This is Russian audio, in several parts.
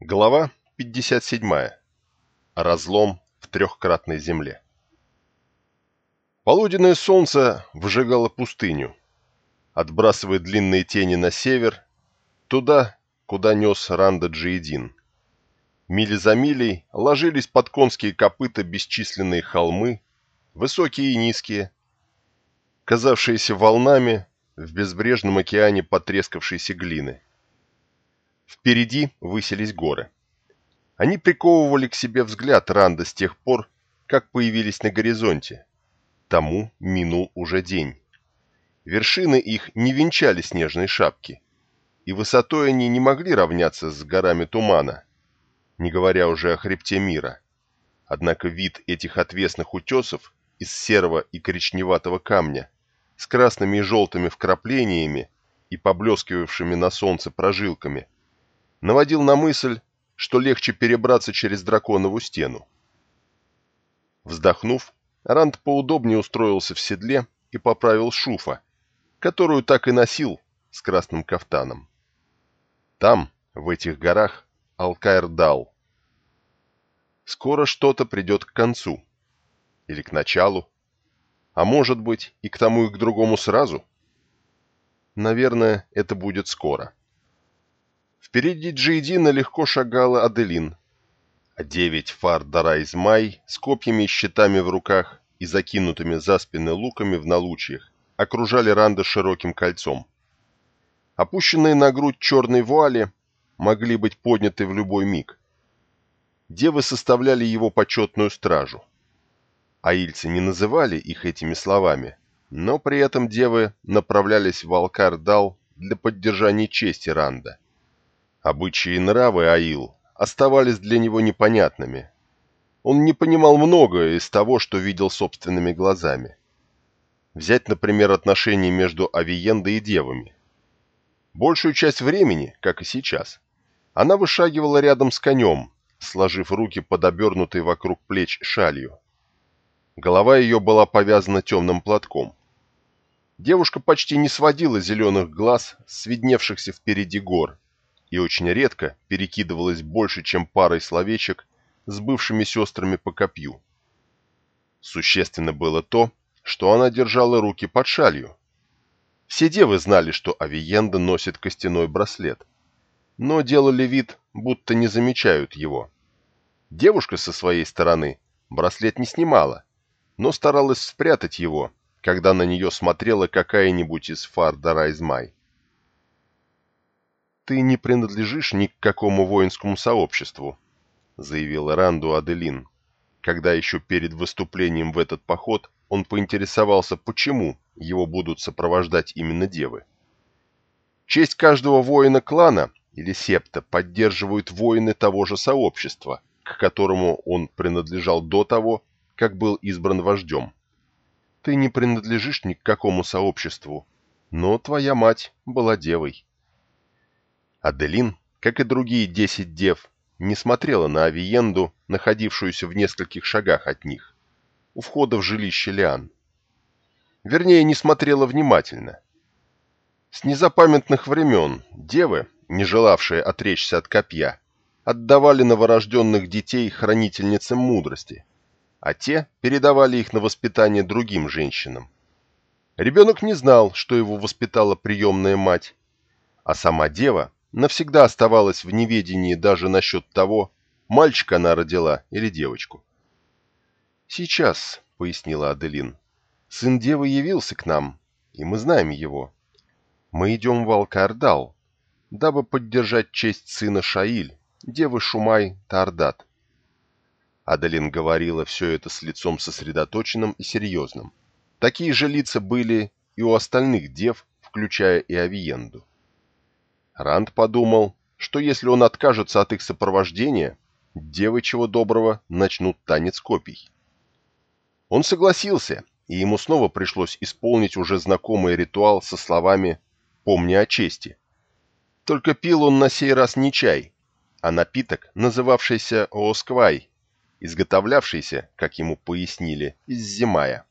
Глава 57. Разлом в трехкратной земле. Полуденное солнце вжигало пустыню, отбрасывая длинные тени на север, туда, куда нес Ранда Джиедин. Мили за милей ложились под конские копыта бесчисленные холмы, высокие и низкие, казавшиеся волнами в безбрежном океане потрескавшейся глины. Впереди высились горы. Они приковывали к себе взгляд Ранда с тех пор, как появились на горизонте. Тому минул уже день. Вершины их не венчали снежной шапки, и высотой они не могли равняться с горами тумана, не говоря уже о хребте мира. Однако вид этих отвесных утесов из серого и коричневатого камня с красными и желтыми вкраплениями и поблескивавшими на солнце прожилками – наводил на мысль, что легче перебраться через драконову стену. Вздохнув, Ранд поудобнее устроился в седле и поправил шуфа, которую так и носил с красным кафтаном. Там, в этих горах, Алкаир дал. Скоро что-то придет к концу. Или к началу. А может быть, и к тому, и к другому сразу. Наверное, это будет скоро. Впереди Джейдина легко шагала Аделин, а девять фар Дарайзмай с копьями и щитами в руках и закинутыми за спины луками в налучьях окружали Ранда широким кольцом. Опущенные на грудь черной вуали могли быть подняты в любой миг. Девы составляли его почетную стражу. Аильцы не называли их этими словами, но при этом девы направлялись в Алкар-Дал для поддержания чести Ранда – Обычаи и нравы Аил оставались для него непонятными. Он не понимал многое из того, что видел собственными глазами. Взять, например, отношения между Авиендой и девами. Большую часть времени, как и сейчас, она вышагивала рядом с конем, сложив руки под обернутой вокруг плеч шалью. Голова ее была повязана темным платком. Девушка почти не сводила зеленых глаз с видневшихся впереди гор, и очень редко перекидывалась больше, чем парой словечек с бывшими сестрами по копью. Существенно было то, что она держала руки под шалью. Все девы знали, что Авиенда носит костяной браслет, но делали вид, будто не замечают его. Девушка со своей стороны браслет не снимала, но старалась спрятать его, когда на нее смотрела какая-нибудь из фар Дарайзмай ты не принадлежишь ни к какому воинскому сообществу», — заявил Ранду Аделин, когда еще перед выступлением в этот поход он поинтересовался, почему его будут сопровождать именно девы. Честь каждого воина клана или септа поддерживают воины того же сообщества, к которому он принадлежал до того, как был избран вождем. Ты не принадлежишь ни к какому сообществу, но твоя мать была девой. Аделин, как и другие десять дев, не смотрела на Авиенду, находившуюся в нескольких шагах от них, у входа в жилище Лиан. Вернее, не смотрела внимательно. С незапамятных времен девы, не желавшие отречься от копья, отдавали новорожденных детей хранительницам мудрости, а те передавали их на воспитание другим женщинам. Ребенок не знал, что его воспитала приемная мать, а сама дева навсегда оставалась в неведении даже насчет того, мальчика она родила или девочку. «Сейчас», — пояснила Аделин, — «сын девы явился к нам, и мы знаем его. Мы идем в Алкардал, дабы поддержать честь сына Шаиль, девы Шумай Тардат». Аделин говорила все это с лицом сосредоточенным и серьезным. Такие же лица были и у остальных дев, включая и Авиенду. Ранд подумал, что если он откажется от их сопровождения, девы чего доброго начнут танец копий. Он согласился, и ему снова пришлось исполнить уже знакомый ритуал со словами «помни о чести». Только пил он на сей раз не чай, а напиток, называвшийся осквай, изготовлявшийся, как ему пояснили, из зимая.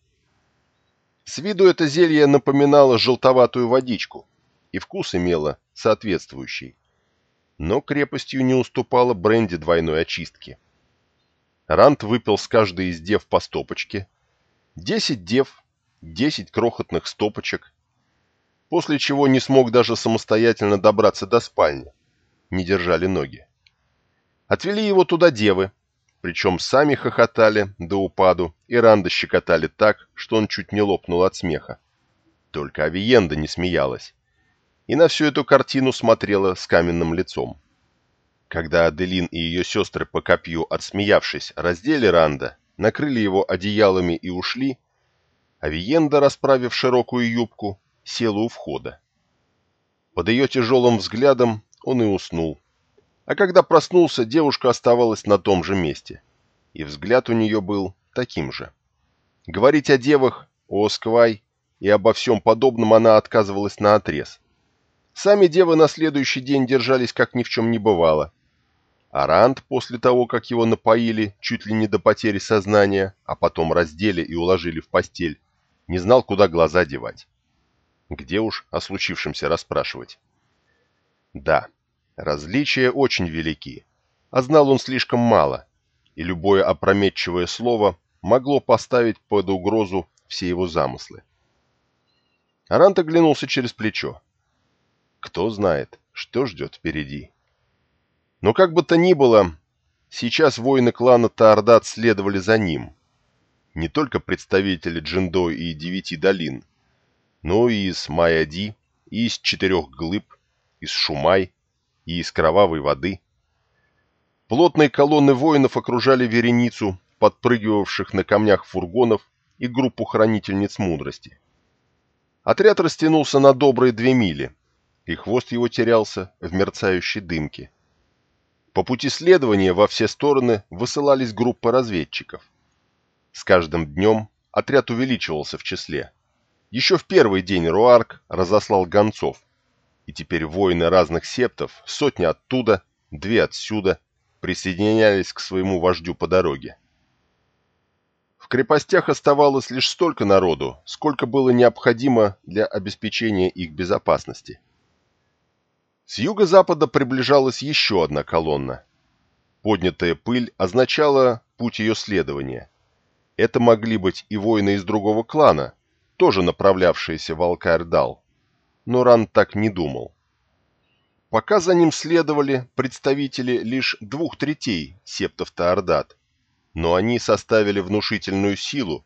С виду это зелье напоминало желтоватую водичку, и вкус имело соответствующий. но крепостью не уступала бренди двойной очистки. Рант выпил с каждой из дев по стопочке, десять дев, десять крохотных стопочек, после чего не смог даже самостоятельно добраться до спальни, не держали ноги. Отвели его туда девы, причем сами хохотали до упаду и Ранда щекотали так, что он чуть не лопнул от смеха. Только Авиенда не смеялась и на всю эту картину смотрела с каменным лицом. Когда Аделин и ее сестры по копью, отсмеявшись, раздели Ранда, накрыли его одеялами и ушли, Авиенда, расправив широкую юбку, села у входа. Под ее тяжелым взглядом он и уснул. А когда проснулся, девушка оставалась на том же месте. И взгляд у нее был таким же. Говорить о девах, о Сквай и обо всем подобном она отказывалась наотрез. Сами девы на следующий день держались как ни в чем не бывало. А Ранд, после того, как его напоили чуть ли не до потери сознания, а потом раздели и уложили в постель, не знал, куда глаза девать. Где уж о случившемся расспрашивать. Да, различия очень велики, а знал он слишком мало, и любое опрометчивое слово могло поставить под угрозу все его замыслы. Арант оглянулся через плечо. Кто знает, что ждет впереди. Но как бы то ни было, сейчас воины клана Таордат следовали за ним. Не только представители Джиндо и Девяти долин, но и из Майади, и из Четырех глыб, из Шумай, и из Кровавой воды. Плотные колонны воинов окружали вереницу подпрыгивавших на камнях фургонов и группу хранительниц мудрости. Отряд растянулся на добрые две мили, и хвост его терялся в мерцающей дымке. По пути следования во все стороны высылались группы разведчиков. С каждым днем отряд увеличивался в числе. Еще в первый день Руарк разослал гонцов, и теперь воины разных септов, сотни оттуда, две отсюда, присоединялись к своему вождю по дороге. В крепостях оставалось лишь столько народу, сколько было необходимо для обеспечения их безопасности. С юго-запада приближалась еще одна колонна. Поднятая пыль означала путь ее следования. Это могли быть и воины из другого клана, тоже направлявшиеся в Алкаэрдал. Но Ран так не думал. Пока за ним следовали представители лишь двух третей септов Таордат, но они составили внушительную силу,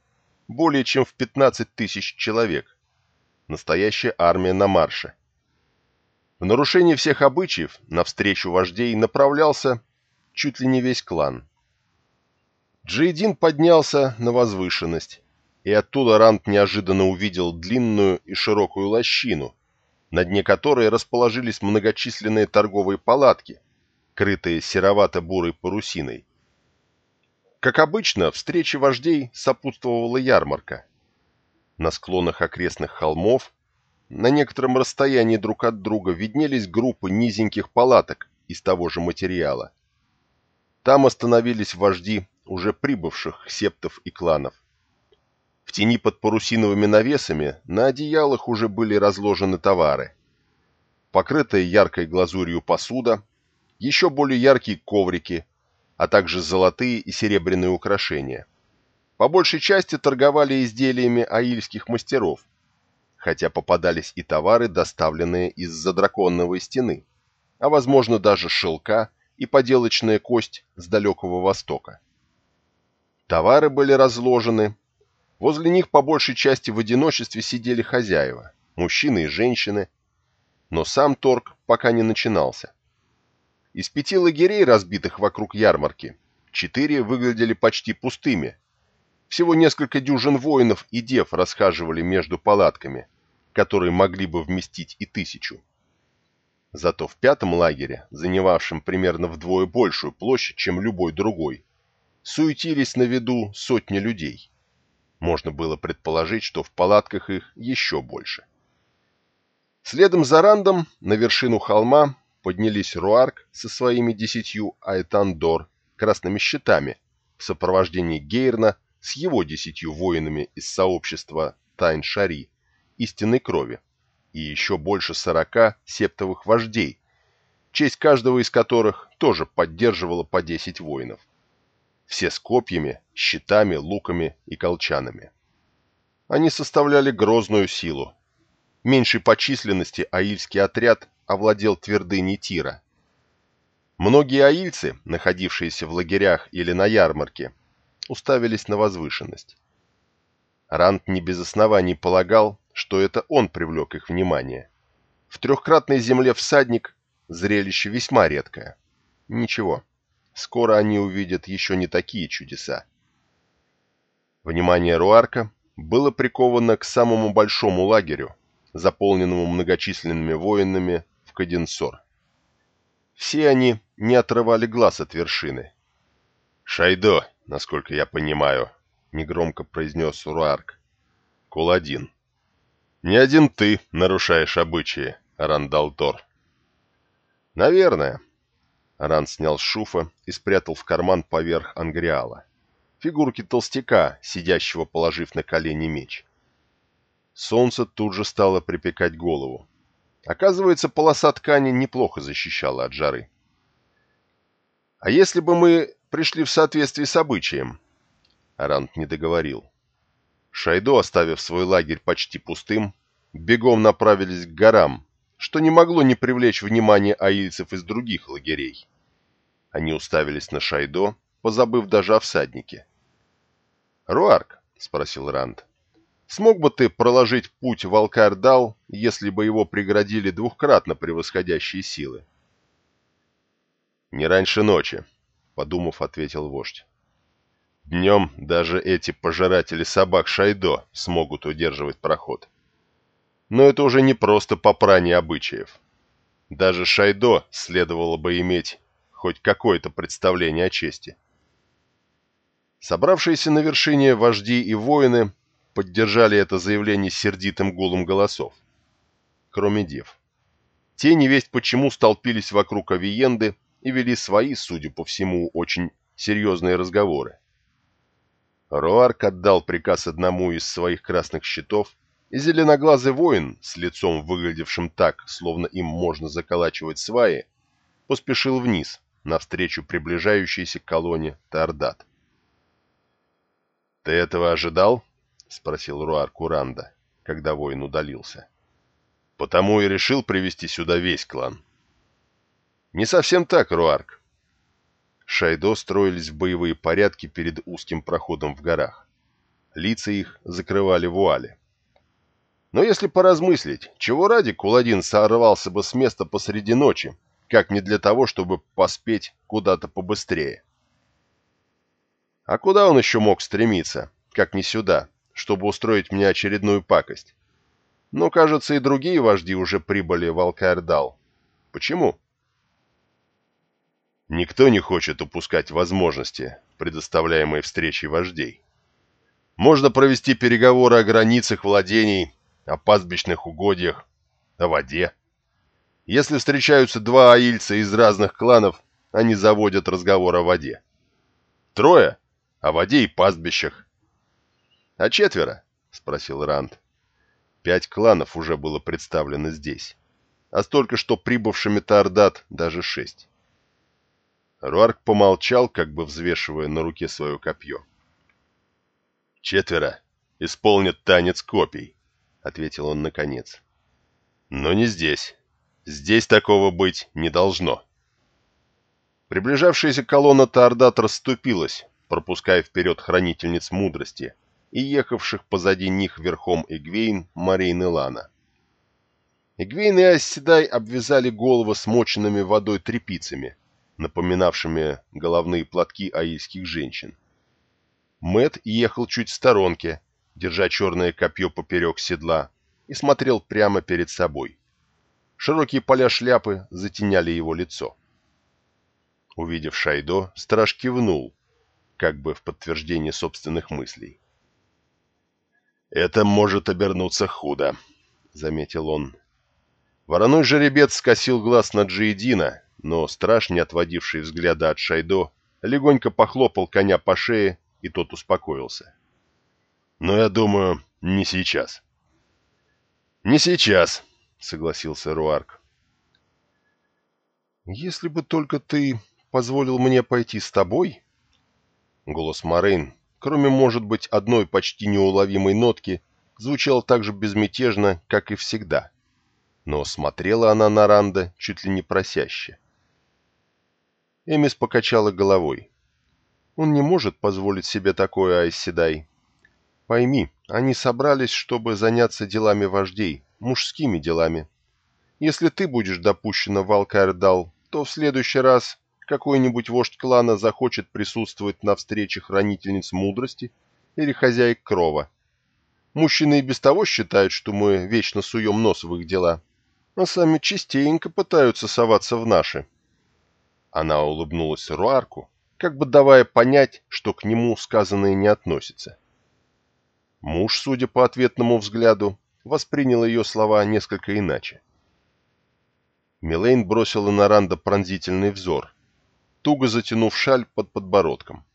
более чем в 15 тысяч человек. Настоящая армия на марше. В нарушение всех обычаев навстречу вождей направлялся чуть ли не весь клан. Джейдин поднялся на возвышенность, и оттуда Рант неожиданно увидел длинную и широкую лощину, на дне которой расположились многочисленные торговые палатки, крытые серовато-бурой парусиной. Как обычно, встрече вождей сопутствовала ярмарка. На склонах окрестных холмов на некотором расстоянии друг от друга виднелись группы низеньких палаток из того же материала. Там остановились вожди уже прибывших септов и кланов. В тени под парусиновыми навесами на одеялах уже были разложены товары. Покрытая яркой глазурью посуда, еще более яркие коврики, а также золотые и серебряные украшения. По большей части торговали изделиями аильских мастеров, хотя попадались и товары, доставленные из-за драконовой стены, а возможно даже шелка и поделочная кость с далекого востока. Товары были разложены, возле них по большей части в одиночестве сидели хозяева, мужчины и женщины, но сам торг пока не начинался. Из пяти лагерей, разбитых вокруг ярмарки, четыре выглядели почти пустыми, всего несколько дюжин воинов и дев расхаживали между палатками, которые могли бы вместить и тысячу. Зато в пятом лагере, занимавшем примерно вдвое большую площадь, чем любой другой, суетились на виду сотни людей. Можно было предположить, что в палатках их еще больше. Следом за Рандом на вершину холма поднялись Руарк со своими десятью Айтандор красными щитами в сопровождении Гейрна с его десятью воинами из сообщества Тайн-Шари, истинной крови, и еще больше сорока септовых вождей, честь каждого из которых тоже поддерживала по 10 воинов. Все с копьями, щитами, луками и колчанами. Они составляли грозную силу. Меньший по численности аильский отряд овладел твердыней Тира. Многие аильцы, находившиеся в лагерях или на ярмарке, уставились на возвышенность. Рант не без оснований полагал, что это он привлек их внимание. В трехкратной земле всадник – зрелище весьма редкое. Ничего, скоро они увидят еще не такие чудеса. Внимание Руарка было приковано к самому большому лагерю, заполненному многочисленными воинами в Каденсор. Все они не отрывали глаз от вершины. «Шайдо, насколько я понимаю», — негромко произнес Руарк. «Куладин». «Не один ты нарушаешь обычаи, Рандалтор». «Наверное». Ран снял с шуфа и спрятал в карман поверх ангриала фигурки толстяка, сидящего положив на колени меч. Солнце тут же стало припекать голову. Оказывается, полоса ткани неплохо защищала от жары. «А если бы мы пришли в соответствии с обычаем?» Арант не договорил. Шайдо, оставив свой лагерь почти пустым, бегом направились к горам, что не могло не привлечь внимание аильцев из других лагерей. Они уставились на Шайдо, позабыв даже о всаднике. «Руарк», — спросил Ранд, — «смог бы ты проложить путь в Алкардал, если бы его преградили двухкратно превосходящие силы?» «Не раньше ночи», — подумав, ответил вождь. «Днем даже эти пожиратели собак Шайдо смогут удерживать проход. Но это уже не просто попрание обычаев. Даже Шайдо следовало бы иметь хоть какое-то представление о чести». Собравшиеся на вершине вожди и воины поддержали это заявление сердитым гулом голосов. Кроме дев. Те невесть почему столпились вокруг Авиенды и вели свои, судя по всему, очень серьезные разговоры. Руарк отдал приказ одному из своих красных щитов, и зеленоглазый воин, с лицом выглядевшим так, словно им можно заколачивать сваи, поспешил вниз, навстречу приближающейся колонне Тардат. «Ты этого ожидал?» — спросил Руар Куранда, когда воин удалился. «Потому и решил привести сюда весь клан». «Не совсем так, Руарк». Шайдо строились в боевые порядки перед узким проходом в горах. Лица их закрывали вуали. Но если поразмыслить, чего ради Куладин сорвался бы с места посреди ночи, как не для того, чтобы поспеть куда-то побыстрее? А куда он еще мог стремиться, как не сюда, чтобы устроить мне очередную пакость? Но, кажется, и другие вожди уже прибыли в Алкаэрдал. Почему? Никто не хочет упускать возможности, предоставляемые встречей вождей. Можно провести переговоры о границах владений, о пастбищных угодьях, о воде. Если встречаются два аильца из разных кланов, они заводят разговор о воде. Трое о воде и пастбищах. — А четверо? — спросил Ранд. Пять кланов уже было представлено здесь, а столько что прибывшими Тардат даже шесть. Руарк помолчал, как бы взвешивая на руке свое копье. «Четверо исполнят танец копий», — ответил он наконец. «Но не здесь. Здесь такого быть не должно». Приближавшаяся колонна Тардат расступилась, пропуская вперед хранительниц мудрости и ехавших позади них верхом Эгвейн, Марейн и Лана. Эгвейн и Асседай обвязали головы смоченными водой тряпицами, напоминавшими головные платки аильских женщин. Мэт ехал чуть в сторонке, держа черное копье поперек седла, и смотрел прямо перед собой. Широкие поля шляпы затеняли его лицо. Увидев Шайдо, страж кивнул, как бы в подтверждение собственных мыслей. «Это может обернуться худо», — заметил он. Вороной жеребец скосил глаз на Джиедина, но страж, не отводивший взгляда от Шайдо, легонько похлопал коня по шее, и тот успокоился. «Но я думаю, не сейчас». «Не сейчас», — согласился Руарк. «Если бы только ты позволил мне пойти с тобой...» Голос Морейн, кроме, может быть, одной почти неуловимой нотки, звучал так же безмятежно, как и всегда. Но смотрела она на Ранда чуть ли не просяще. Эмис покачала головой. «Он не может позволить себе такое, Айседай. Пойми, они собрались, чтобы заняться делами вождей, мужскими делами. Если ты будешь допущена в Алкаэрдал, то в следующий раз какой-нибудь вождь клана захочет присутствовать на встрече хранительниц мудрости или хозяек крова. Мужчины и без того считают, что мы вечно суем нос в их дела, а сами частенько пытаются соваться в наши. Она улыбнулась Руарку, как бы давая понять, что к нему сказанное не относится. Муж, судя по ответному взгляду, воспринял ее слова несколько иначе. Милейн бросила на Ранда пронзительный взор, туго затянув шаль под подбородком.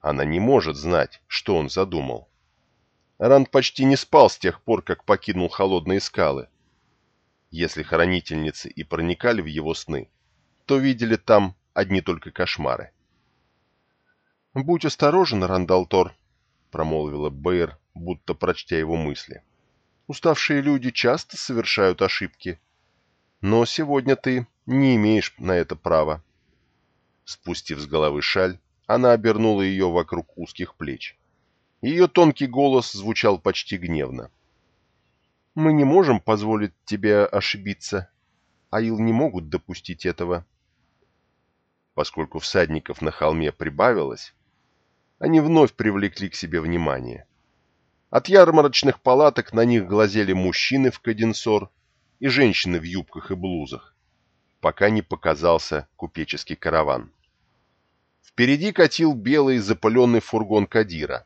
Она не может знать, что он задумал. Ранд почти не спал с тех пор, как покинул холодные скалы. Если хранительницы и проникали в его сны, то видели там одни только кошмары. «Будь осторожен, Рандалтор», — промолвила Бэйр, будто прочтя его мысли. «Уставшие люди часто совершают ошибки, но сегодня ты не имеешь на это права». Спустив с головы шаль, она обернула ее вокруг узких плеч. Ее тонкий голос звучал почти гневно. «Мы не можем позволить тебе ошибиться. Аил не могут допустить этого». Поскольку всадников на холме прибавилось, они вновь привлекли к себе внимание. От ярмарочных палаток на них глазели мужчины в каденсор и женщины в юбках и блузах, пока не показался купеческий караван. Впереди катил белый запыленный фургон Кадира.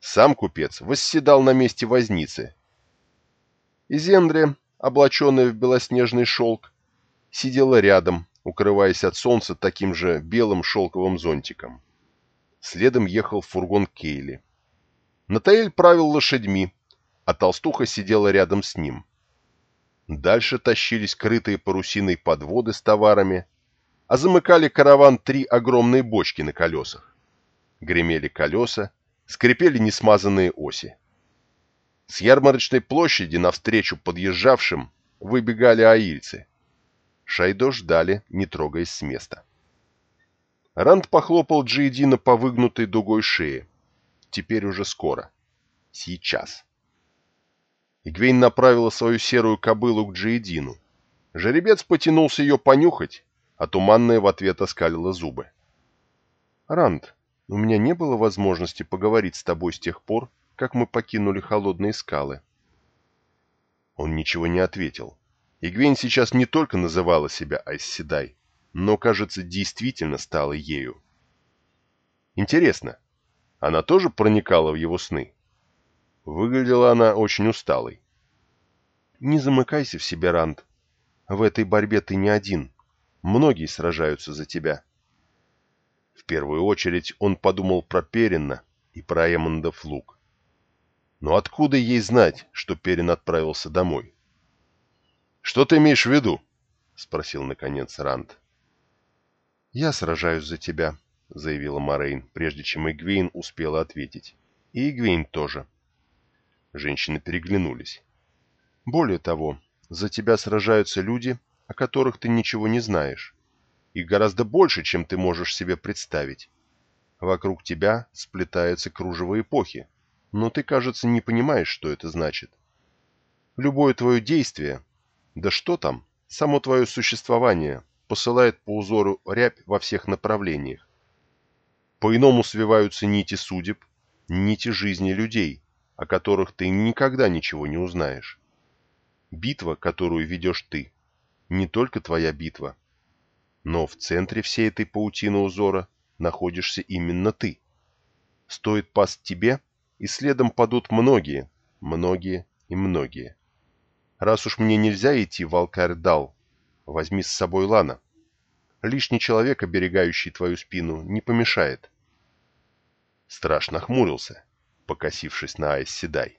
Сам купец восседал на месте возницы. Изендре, облаченная в белоснежный шелк, сидела рядом, укрываясь от солнца таким же белым шелковым зонтиком. Следом ехал фургон Кейли. Натаэль правил лошадьми, а толстуха сидела рядом с ним. Дальше тащились крытые парусиной подводы с товарами, а замыкали караван три огромные бочки на колесах. Гремели колеса, скрипели несмазанные оси. С ярмарочной площади навстречу подъезжавшим выбегали аильцы. Шайдо ждали, не трогаясь с места. Ранд похлопал Джиедина по выгнутой дугой шее. Теперь уже скоро. Сейчас. Игвейн направила свою серую кобылу к Джиедину. Жеребец потянулся ее понюхать, а туманная в ответ оскалила зубы. «Ранд, у меня не было возможности поговорить с тобой с тех пор, как мы покинули холодные скалы». Он ничего не ответил. Игвейн сейчас не только называла себя Айсседай, но, кажется, действительно стала ею. Интересно, она тоже проникала в его сны? Выглядела она очень усталой. «Не замыкайся в себе, Ранд. В этой борьбе ты не один. Многие сражаются за тебя. В первую очередь он подумал про Перина и про Эммондов лук. Но откуда ей знать, что Перин отправился домой? «Что ты имеешь в виду?» — спросил, наконец, Ранд. «Я сражаюсь за тебя», — заявила Морейн, прежде чем Игвейн успела ответить. «И Игвейн тоже». Женщины переглянулись. «Более того, за тебя сражаются люди, о которых ты ничего не знаешь. Их гораздо больше, чем ты можешь себе представить. Вокруг тебя сплетаются кружево эпохи, но ты, кажется, не понимаешь, что это значит. Любое твое действие, да что там, само твое существование, посылает по узору рябь во всех направлениях. По-иному свиваются нити судеб, нити жизни людей, о которых ты никогда ничего не узнаешь. Битва, которую ведешь ты, не только твоя битва. Но в центре всей этой паутины узора находишься именно ты. Стоит пасть тебе, и следом падут многие, многие и многие. Раз уж мне нельзя идти в Алкайр Дал, возьми с собой Лана. Лишний человек, оберегающий твою спину, не помешает. Страж нахмурился, покосившись на Айз Седай.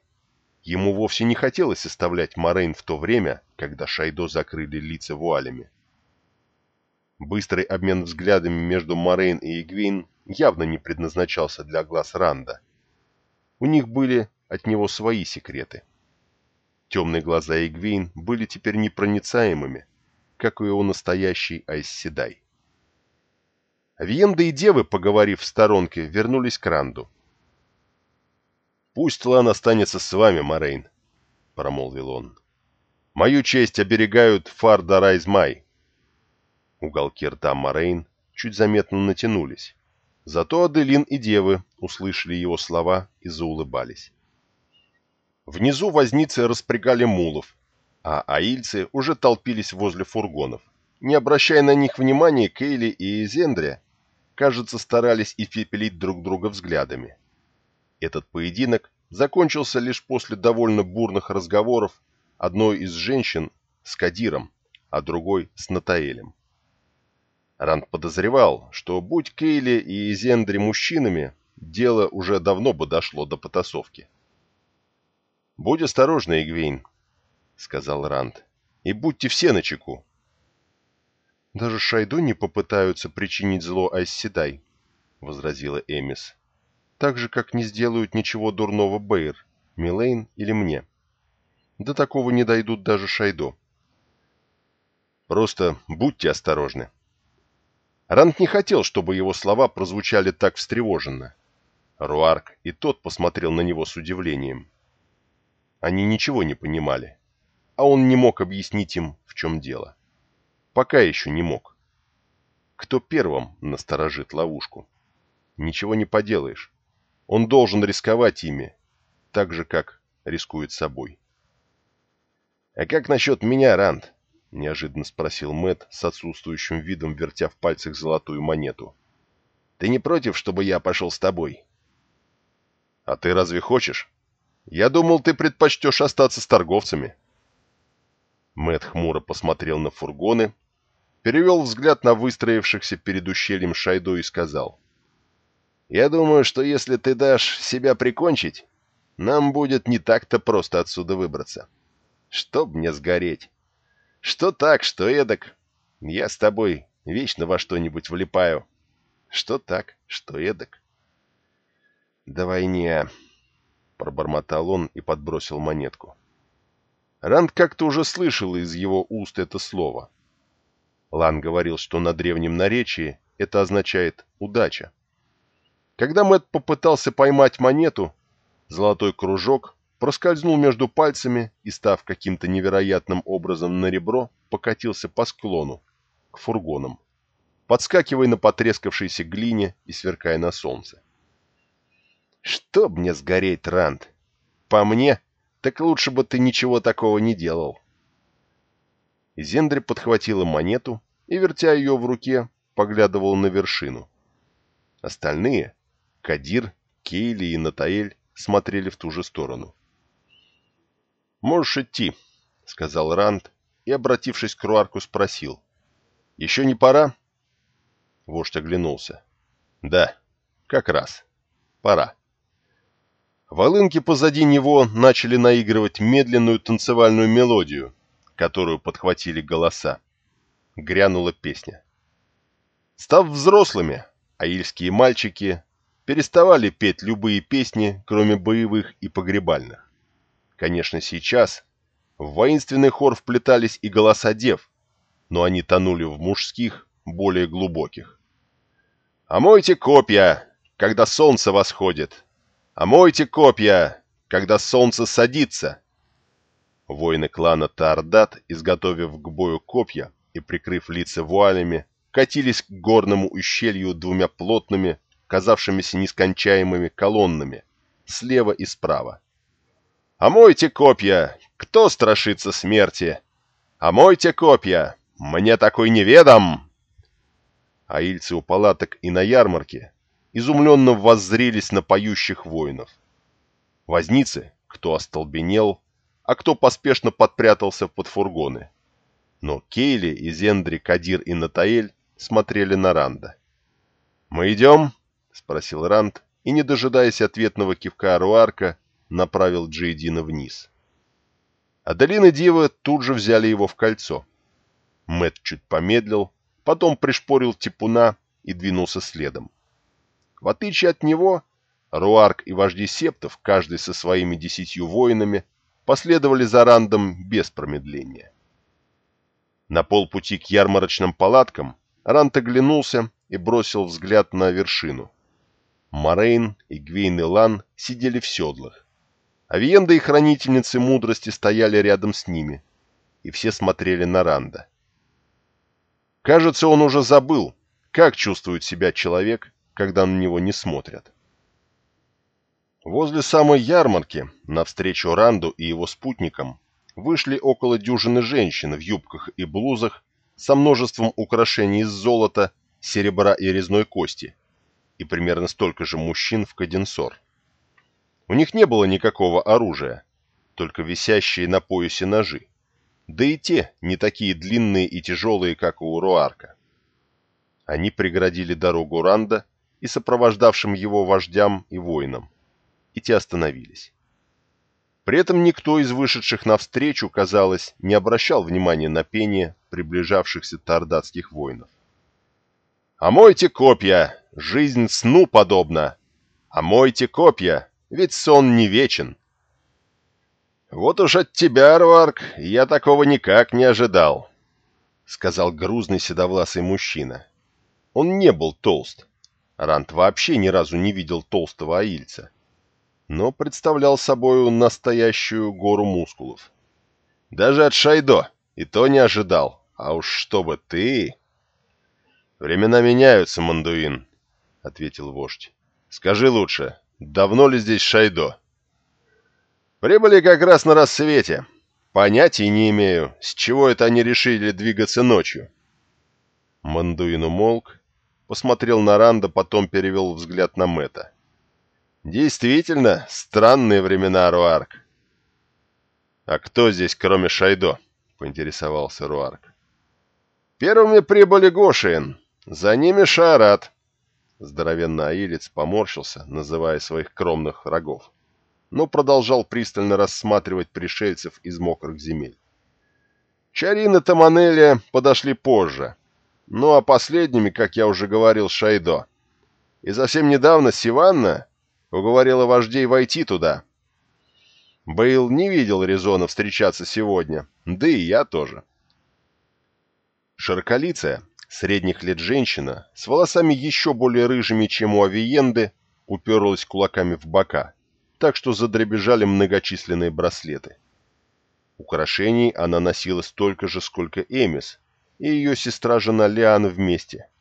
Ему вовсе не хотелось оставлять Морейн в то время, когда Шайдо закрыли лица вуалями. Быстрый обмен взглядами между Морейн и Игвейн явно не предназначался для глаз Ранда. У них были от него свои секреты. Темные глаза Игвейн были теперь непроницаемыми, как и у настоящей Айсседай. Виенда и девы, поговорив в сторонке, вернулись к Ранду. «Пусть Лан останется с вами, Морейн», — промолвил он. «Мою честь оберегают Фарда Райзмай». Уголки рта Морейн чуть заметно натянулись. Зато Аделин и девы услышали его слова и заулыбались. Внизу возницы распрягали мулов, а аильцы уже толпились возле фургонов. Не обращая на них внимания, Кейли и Зендрия, кажется, старались испепелить друг друга взглядами. Этот поединок закончился лишь после довольно бурных разговоров одной из женщин с Кадиром, а другой с Натаэлем. Ранд подозревал, что будь Кейли и Зендри мужчинами, дело уже давно бы дошло до потасовки. «Будь осторожна, Игвейн», — сказал Ранд, — «и будьте все начеку». «Даже Шайду не попытаются причинить зло Айсседай», — возразила Эмис. «Так же, как не сделают ничего дурного Бэйр, Милейн или мне. До такого не дойдут даже Шайдо». «Просто будьте осторожны», Ранд не хотел, чтобы его слова прозвучали так встревоженно. Руарк и тот посмотрел на него с удивлением. Они ничего не понимали, а он не мог объяснить им, в чем дело. Пока еще не мог. Кто первым насторожит ловушку? Ничего не поделаешь. Он должен рисковать ими, так же, как рискует собой. «А как насчет меня, Ранд?» — неожиданно спросил Мэт с отсутствующим видом, вертя в пальцах золотую монету. «Ты не против, чтобы я пошел с тобой?» «А ты разве хочешь? Я думал, ты предпочтешь остаться с торговцами». Мэт хмуро посмотрел на фургоны, перевел взгляд на выстроившихся перед ущельем Шайдо и сказал. «Я думаю, что если ты дашь себя прикончить, нам будет не так-то просто отсюда выбраться. Чтоб мне сгореть». Что так, что эдак. Я с тобой вечно во что-нибудь влипаю. Что так, что эдак. «Да войне!» — пробормотал он и подбросил монетку. Ранд как-то уже слышал из его уст это слово. Лан говорил, что на древнем наречии это означает «удача». Когда Мэт попытался поймать монету, золотой кружок проскользнул между пальцами и, став каким-то невероятным образом на ребро, покатился по склону, к фургонам, подскакивая на потрескавшейся глине и сверкая на солнце. «Чтоб мне сгореть, Ранд! По мне, так лучше бы ты ничего такого не делал!» Зендри подхватила монету и, вертя ее в руке, поглядывала на вершину. Остальные — Кадир, Кейли и Натаэль — смотрели в ту же сторону. «Можешь идти», — сказал Ранд и, обратившись к Руарку, спросил. «Еще не пора?» Вождь оглянулся. «Да, как раз. Пора». Волынки позади него начали наигрывать медленную танцевальную мелодию, которую подхватили голоса. Грянула песня. Став взрослыми, аильские мальчики переставали петь любые песни, кроме боевых и погребальных. Конечно, сейчас в воинственный хор вплетались и голоса дев, но они тонули в мужских, более глубоких. «Омойте копья, когда солнце восходит! Омойте копья, когда солнце садится!» Воины клана Таордат, изготовив к бою копья и прикрыв лица вуалями, катились к горному ущелью двумя плотными, казавшимися нескончаемыми колоннами, слева и справа. «Омойте копья! Кто страшится смерти? Омойте копья! Мне такой неведом!» Аильцы у палаток и на ярмарке изумленно воззрелись на поющих воинов. Возницы, кто остолбенел, а кто поспешно подпрятался под фургоны. Но Кейли, Изендри, Кадир и Натаэль смотрели на Ранда. «Мы идем?» — спросил Ранд, и, не дожидаясь ответного кивка Аруарка, направил Джейдина вниз. Адалин и Дива тут же взяли его в кольцо. Мэт чуть помедлил, потом пришпорил типуна и двинулся следом. В отличие от него, Руарк и вожди септов, каждый со своими десятью воинами, последовали за Рандом без промедления. На полпути к ярмарочным палаткам Ранд оглянулся и бросил взгляд на вершину. Морейн и Гвейн и Лан сидели в седлах. Авиенда и хранительницы мудрости стояли рядом с ними, и все смотрели на Ранда. Кажется, он уже забыл, как чувствует себя человек, когда на него не смотрят. Возле самой ярмарки, навстречу Ранду и его спутникам, вышли около дюжины женщин в юбках и блузах со множеством украшений из золота, серебра и резной кости, и примерно столько же мужчин в каденсор. У них не было никакого оружия, только висящие на поясе ножи, да и те не такие длинные и тяжелые, как у Руарка. Они преградили дорогу Ранда и сопровождавшим его вождям и воинам, и те остановились. При этом никто из вышедших навстречу, казалось, не обращал внимания на пение приближавшихся тардатских воинов. «Омойте копья! Жизнь сну подобна! Омойте копья! Ведь сон не вечен!» «Вот уж от тебя, Руарк, я такого никак не ожидал», — сказал грузный седовласый мужчина. Он не был толст. Рант вообще ни разу не видел толстого аильца но представлял собою настоящую гору мускулов. Даже от Шайдо, и то не ожидал, а уж чтобы ты... «Времена меняются, Мандуин», — ответил вождь. «Скажи лучше, давно ли здесь Шайдо?» «Прибыли как раз на рассвете. Понятия не имею, с чего это они решили двигаться ночью». Мандуин умолк, посмотрел на Ранда, потом перевел взгляд на Мэтта. Действительно, странные времена, Руарк. А кто здесь, кроме Шайдо? Поинтересовался Руарк. Первыми прибыли Гошиен, за ними Шарат. Здоровенный аилец поморщился, называя своих кромных врагов, но продолжал пристально рассматривать пришельцев из мокрых земель. Чарин и Таманелия подошли позже, ну а последними, как я уже говорил, Шайдо. И совсем недавно Сиванна уговорила вождей войти туда. Бейл не видел резона встречаться сегодня, да и я тоже. Широколицая, средних лет женщина, с волосами еще более рыжими, чем у Авиенды, уперлась кулаками в бока, так что задребежали многочисленные браслеты. Украшений она носила столько же, сколько Эмис, и ее сестра-жена Лиан вместе –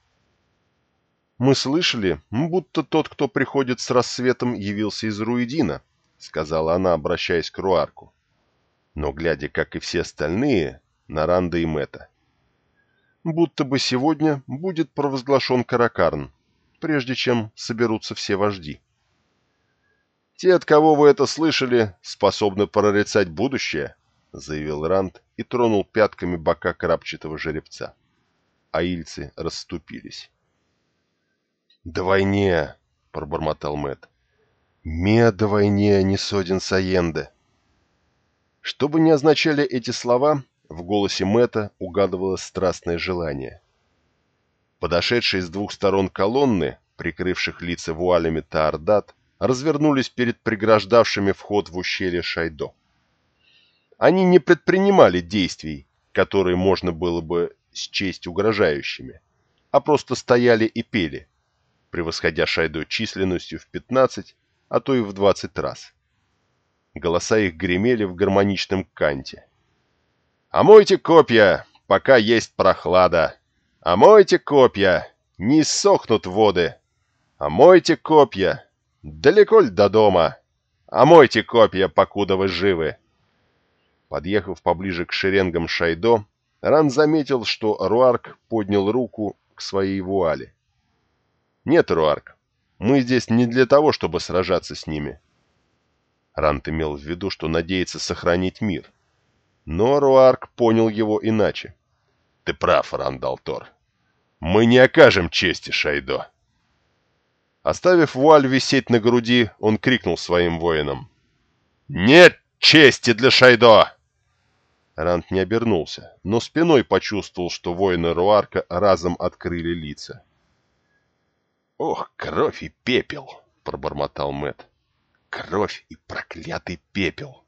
«Мы слышали, будто тот, кто приходит с рассветом, явился из Руидина», — сказала она, обращаясь к Руарку. Но, глядя, как и все остальные, на Ранда и Мэтта. «Будто бы сегодня будет провозглашен Каракарн, прежде чем соберутся все вожди». «Те, от кого вы это слышали, способны прорицать будущее», — заявил Ранд и тронул пятками бока крапчатого жеребца. Аильцы расступились. «Двойне!» — пробормотал Мэт. «Ме двойне, не соден саенде!» Что бы ни означали эти слова, в голосе Мэта угадывалось страстное желание. Подошедшие с двух сторон колонны, прикрывших лица вуалями Таордат, развернулись перед преграждавшими вход в ущелье Шайдо. Они не предпринимали действий, которые можно было бы счесть угрожающими, а просто стояли и пели — превосходя Шайду численностью в 15, а то и в 20 раз. Голоса их гремели в гармоничном канте. «Омойте копья, пока есть прохлада! Омойте копья, не сохнут воды! Омойте копья, далеко ль до дома? Омойте копья, покуда вы живы!» Подъехав поближе к шеренгам Шайдо, Ран заметил, что Руарк поднял руку к своей вуале. «Нет, Руарк, мы здесь не для того, чтобы сражаться с ними». Рант имел в виду, что надеется сохранить мир. Но Руарк понял его иначе. «Ты прав, Рандалтор. Мы не окажем чести Шайдо». Оставив вуаль висеть на груди, он крикнул своим воинам. «Нет чести для Шайдо!» Рант не обернулся, но спиной почувствовал, что воины Руарка разом открыли лица. «Ох, кровь и пепел!» — пробормотал Мэт. «Кровь и проклятый пепел!»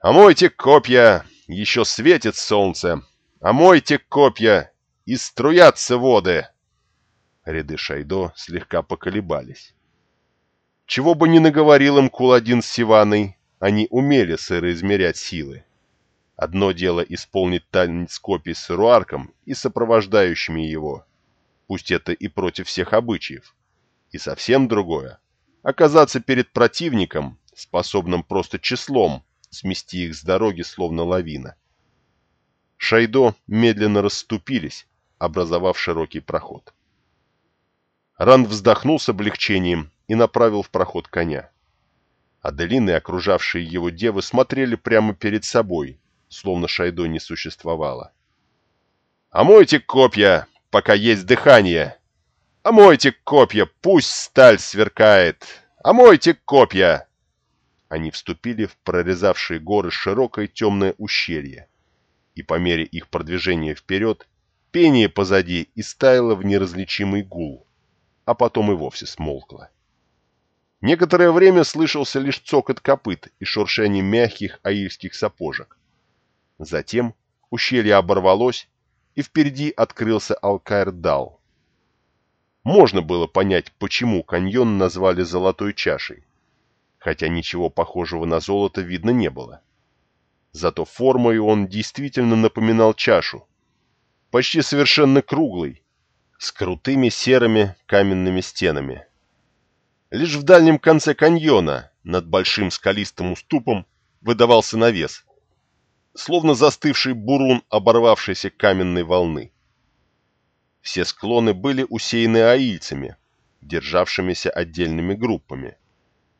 «Омойте копья! Еще светит солнце! Омойте копья! И струятся воды!» Ряды Шайдо слегка поколебались. Чего бы ни наговорил им Куладин с Сиваной, они умели сыроизмерять силы. Одно дело исполнить танец копий с Руарком и сопровождающими его, пусть это и против всех обычаев, и совсем другое — оказаться перед противником, способным просто числом смести их с дороги, словно лавина. Шайдо медленно расступились, образовав широкий проход. Ранд вздохнул с облегчением и направил в проход коня. Аделины окружавшие его девы смотрели прямо перед собой, словно Шайдо не существовало. «Омойте копья, пока есть дыхание! Омойте копья, пусть сталь сверкает! Омойте копья!» Они вступили в прорезавшие горы широкое темное ущелье, и по мере их продвижения вперед пение позади истаяло в неразличимый гул, а потом и вовсе смолкло. Некоторое время слышался лишь цокот копыт и шуршение мягких аильских сапожек. Затем ущелье оборвалось, и впереди открылся Алкаэрдал. Можно было понять, почему каньон назвали «золотой чашей», хотя ничего похожего на золото видно не было. Зато формой он действительно напоминал чашу, почти совершенно круглый, с крутыми серыми каменными стенами. Лишь в дальнем конце каньона, над большим скалистым уступом, выдавался навес, словно застывший бурун оборвавшейся каменной волны. Все склоны были усеяны аильцами, державшимися отдельными группами.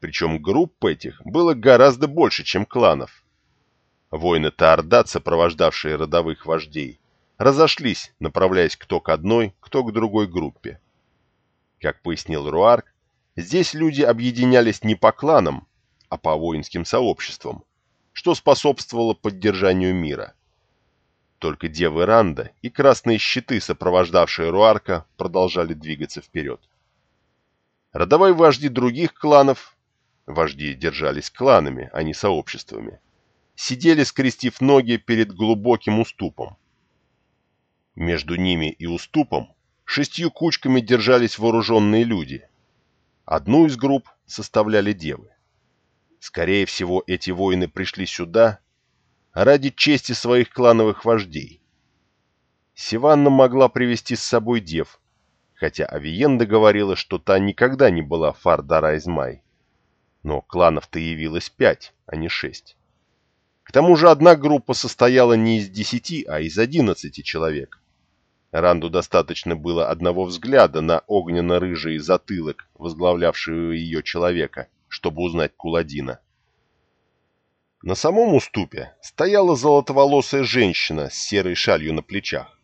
Причем групп этих было гораздо больше, чем кланов. Воины Таордат, сопровождавшие родовых вождей, разошлись, направляясь кто к одной, кто к другой группе. Как пояснил Руарк, Здесь люди объединялись не по кланам, а по воинским сообществам, что способствовало поддержанию мира. Только девы Ранда и красные щиты, сопровождавшие Руарка, продолжали двигаться вперед. Родовые вожди других кланов, вожди держались кланами, а не сообществами, сидели, скрестив ноги перед глубоким уступом. Между ними и уступом шестью кучками держались вооруженные люди – Одну из групп составляли девы. Скорее всего, эти воины пришли сюда ради чести своих клановых вождей. Сиванна могла привести с собой дев, хотя Авиенда говорила, что та никогда не была Фардара Измай. Но кланов-то явилось пять, а не шесть. К тому же одна группа состояла не из десяти, а из одиннадцати человек. Ранду достаточно было одного взгляда на огненно-рыжий затылок, возглавлявшего ее человека, чтобы узнать Куладина. На самом уступе стояла золотоволосая женщина с серой шалью на плечах.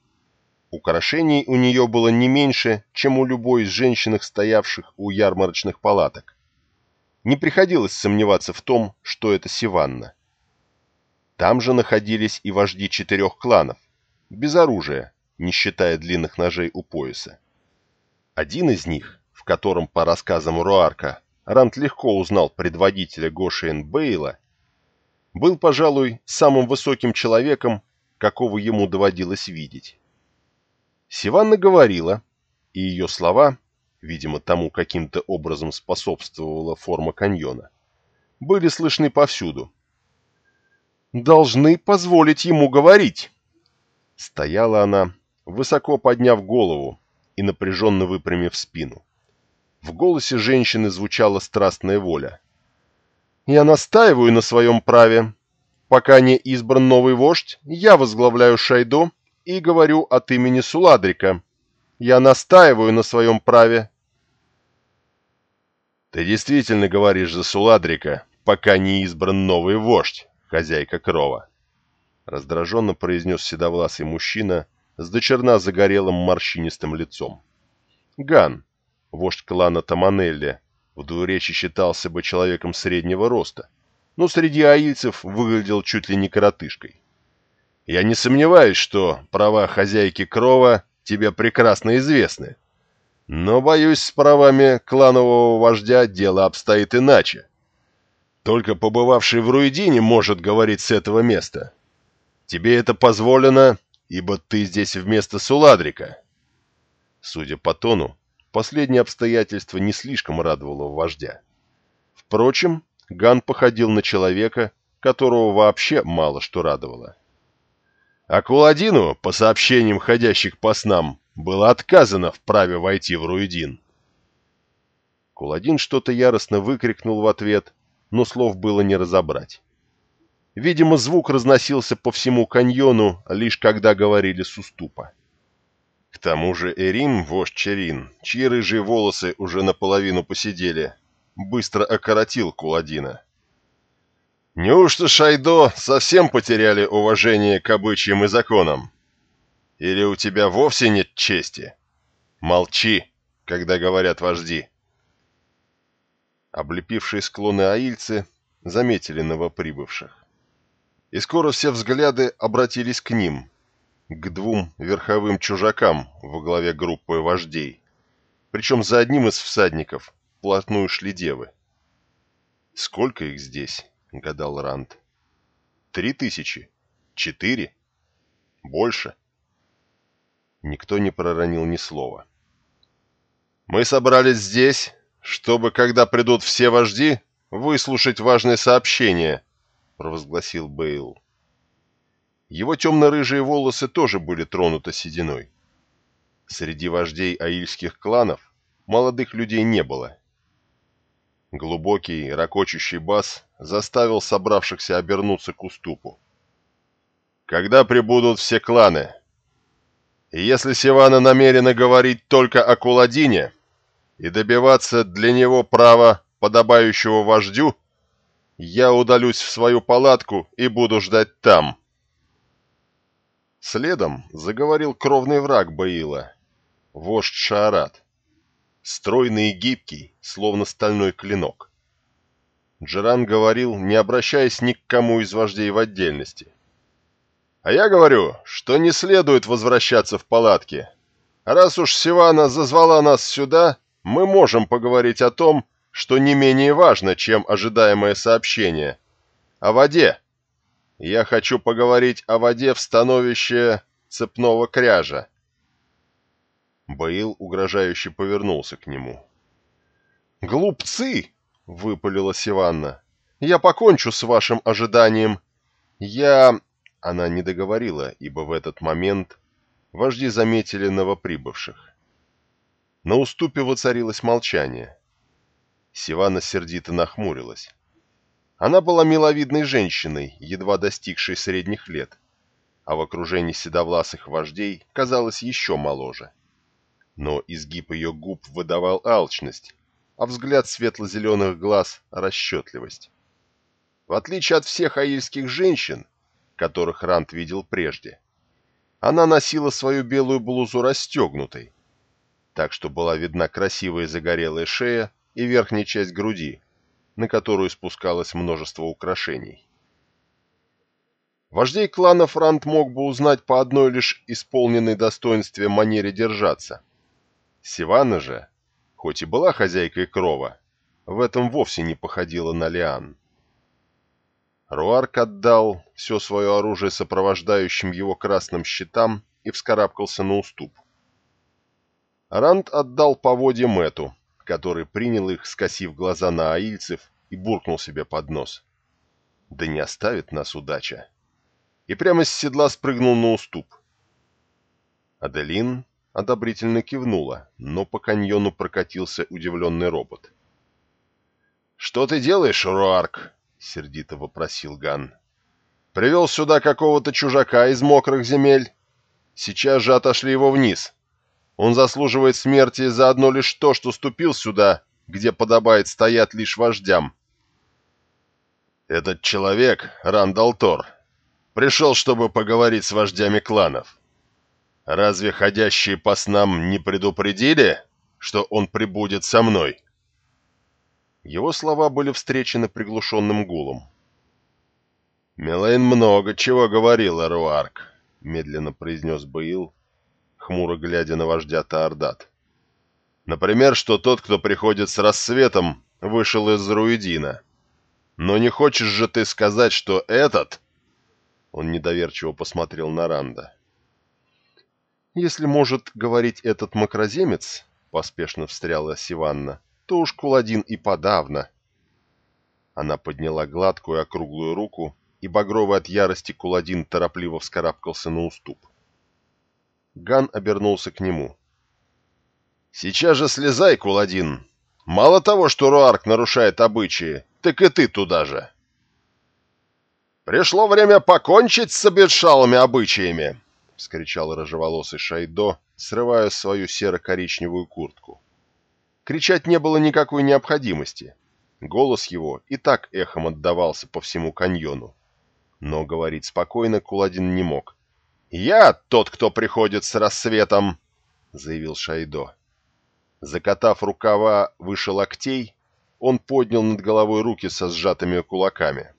Украшений у нее было не меньше, чем у любой из женщин, стоявших у ярмарочных палаток. Не приходилось сомневаться в том, что это Сиванна. Там же находились и вожди четырех кланов, без оружия, не считая длинных ножей у пояса. Один из них, в котором, по рассказам Руарка, Рант легко узнал предводителя Гошиен Бейла, был, пожалуй, самым высоким человеком, какого ему доводилось видеть. Сиванна говорила, и ее слова, видимо, тому каким-то образом способствовала форма каньона, были слышны повсюду. «Должны позволить ему говорить!» Стояла она, высоко подняв голову и напряженно выпрямив спину. В голосе женщины звучала страстная воля. «Я настаиваю на своем праве. Пока не избран новый вождь, я возглавляю Шайдо и говорю от имени Суладрика. Я настаиваю на своем праве». «Ты действительно говоришь за Суладрика, пока не избран новый вождь, хозяйка Крова», раздраженно произнес седовласый мужчина, — с дочерна загорелым морщинистым лицом. Ган, вождь клана Таманелли, в двуречи считался бы человеком среднего роста, но среди аильцев выглядел чуть ли не коротышкой. Я не сомневаюсь, что права хозяйки Крова тебе прекрасно известны. Но, боюсь, с правами кланового вождя дело обстоит иначе. Только побывавший в Руидине может говорить с этого места. Тебе это позволено, ибо ты здесь вместо Суладрика. Судя по тону, последнее обстоятельство не слишком радовало вождя. Впрочем, Ган походил на человека, которого вообще мало что радовало. А Куладину, по сообщениям ходящих по снам, было отказано в праве войти в Руидин. Куладин что-то яростно выкрикнул в ответ, но слов было не разобрать. Видимо, звук разносился по всему каньону, лишь когда говорили с уступа. К тому же Эрим, вождь Черин, чьи рыжие волосы уже наполовину посидели, быстро окоротил Куладина. Неужто Шайдо совсем потеряли уважение к обычаям и законам? Или у тебя вовсе нет чести? Молчи, когда говорят вожди. Облепившие склоны аильцы заметили новоприбывших. И скоро все взгляды обратились к ним, к двум верховым чужакам во главе группы вождей. Причем за одним из всадников плотную шли девы. Сколько их здесь? — гадал Ранд. «Три тысячи? Четыре? Больше?» Никто не проронил ни слова. «Мы собрались здесь, чтобы, когда придут все вожди, выслушать важное сообщение», — провозгласил Бейл. Его темно-рыжие волосы тоже были тронуты сединой. Среди вождей аильских кланов молодых людей не было, Глубокий, ракочущий бас заставил собравшихся обернуться к уступу. «Когда прибудут все кланы? И если Сивана намерена говорить только о Куладине и добиваться для него права, подобающего вождю, я удалюсь в свою палатку и буду ждать там». Следом заговорил кровный враг Баила, вождь Шаарат стройный и гибкий, словно стальной клинок. Джеран говорил, не обращаясь ни к кому из вождей в отдельности. «А я говорю, что не следует возвращаться в палатки. Раз уж Сивана зазвала нас сюда, мы можем поговорить о том, что не менее важно, чем ожидаемое сообщение. О воде. Я хочу поговорить о воде в становище цепного кряжа. Баил угрожающе повернулся к нему. «Глупцы!» — выпалила Сиванна. «Я покончу с вашим ожиданием. Я...» Она не договорила, ибо в этот момент вожди заметили новоприбывших. На уступе воцарилось молчание. Сиванна сердито нахмурилась. Она была миловидной женщиной, едва достигшей средних лет, а в окружении седовласых вождей казалась еще моложе но изгиб ее губ выдавал алчность, а взгляд светло-зеленых глаз — расчетливость. В отличие от всех аильских женщин, которых Рант видел прежде, она носила свою белую блузу расстегнутой, так что была видна красивая загорелая шея и верхняя часть груди, на которую спускалось множество украшений. Вождей кланов Рант мог бы узнать по одной лишь исполненной достоинстве манере держаться. Сивана же, хоть и была хозяйкой крова, в этом вовсе не походила на Лиан. Руарк отдал все свое оружие сопровождающим его красным щитам и вскарабкался на уступ. Ранд отдал поводья Мэту, который принял их, скосив глаза на аильцев, и буркнул себе под нос. «Да не оставит нас удача!» И прямо с седла спрыгнул на уступ. Аделин одобрительно кивнула, но по каньону прокатился удивленный робот. «Что ты делаешь, Руарк?» — сердито вопросил Ган. «Привел сюда какого-то чужака из мокрых земель. Сейчас же отошли его вниз. Он заслуживает смерти за одно лишь то, что ступил сюда, где подобает стоять лишь вождям». «Этот человек, Рандал Тор, пришел, чтобы поговорить с вождями кланов. Разве ходящие по снам не предупредили, что он прибудет со мной?» Его слова были встречены приглушенным гулом. «Мелейн много чего говорила, Руарк», — медленно произнес Баил, хмуро глядя на вождя Таордат. «Например, что тот, кто приходит с рассветом, вышел из Руидина. Но не хочешь же ты сказать, что этот...» Он недоверчиво посмотрел на Ранда. «Если может говорить этот макроземец, — поспешно встряла Сиванна, — то уж Куладин и подавно». Она подняла гладкую округлую руку и багровый от ярости Куладин торопливо вскарабкался на уступ. Ган обернулся к нему. «Сейчас же слезай, Куладин! Мало того, что Руарк нарушает обычаи, так и ты туда же!» «Пришло время покончить с обетшалыми обычаями!» — вскричал рыжеволосый Шайдо, срывая свою серо-коричневую куртку. Кричать не было никакой необходимости. Голос его и так эхом отдавался по всему каньону. Но говорить спокойно Куладин не мог. «Я тот, кто приходит с рассветом!» — заявил Шайдо. Закатав рукава выше локтей, он поднял над головой руки со сжатыми кулаками.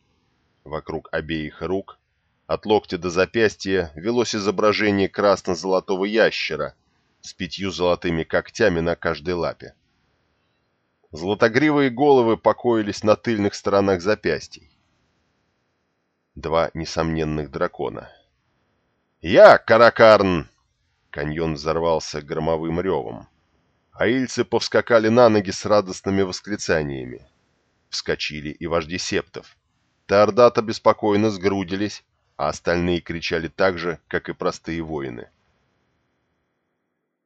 Вокруг обеих рук, от локтя до запястья, велось изображение красно-золотого ящера с пятью золотыми когтями на каждой лапе. Златогривые головы покоились на тыльных сторонах запястий два несомненных дракона. «Я, Каракарн!» Каньон взорвался громовым ревом. Аильцы повскакали на ноги с радостными восклицаниями. Вскочили и вожди септов. Теордата беспокойно сгрудились, а остальные кричали так же, как и простые воины.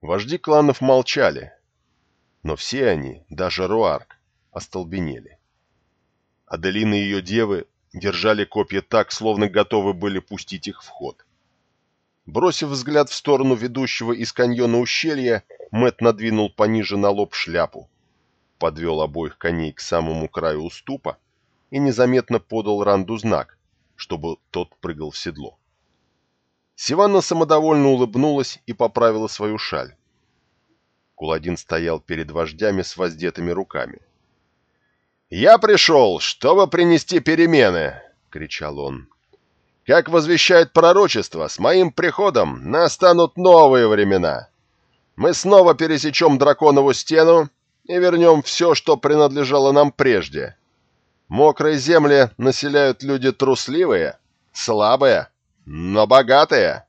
Вожди кланов молчали, но все они, даже Руарк, остолбенели. Аделина и ее девы держали копья так, словно готовы были пустить их в ход. Бросив взгляд в сторону ведущего из каньона ущелья, Мэт надвинул пониже на лоб шляпу, подвел обоих коней к самому краю уступа и незаметно подал Ранду знак, чтобы тот прыгал в седло. Сиванна самодовольно улыбнулась и поправила свою шаль. Куладин стоял перед вождями с воздетыми руками. — «Я пришел, чтобы принести перемены!» — кричал он. «Как возвещает пророчество, с моим приходом настанут новые времена. Мы снова пересечем драконову стену и вернем все, что принадлежало нам прежде. Мокрые земли населяют люди трусливые, слабые, но богатые.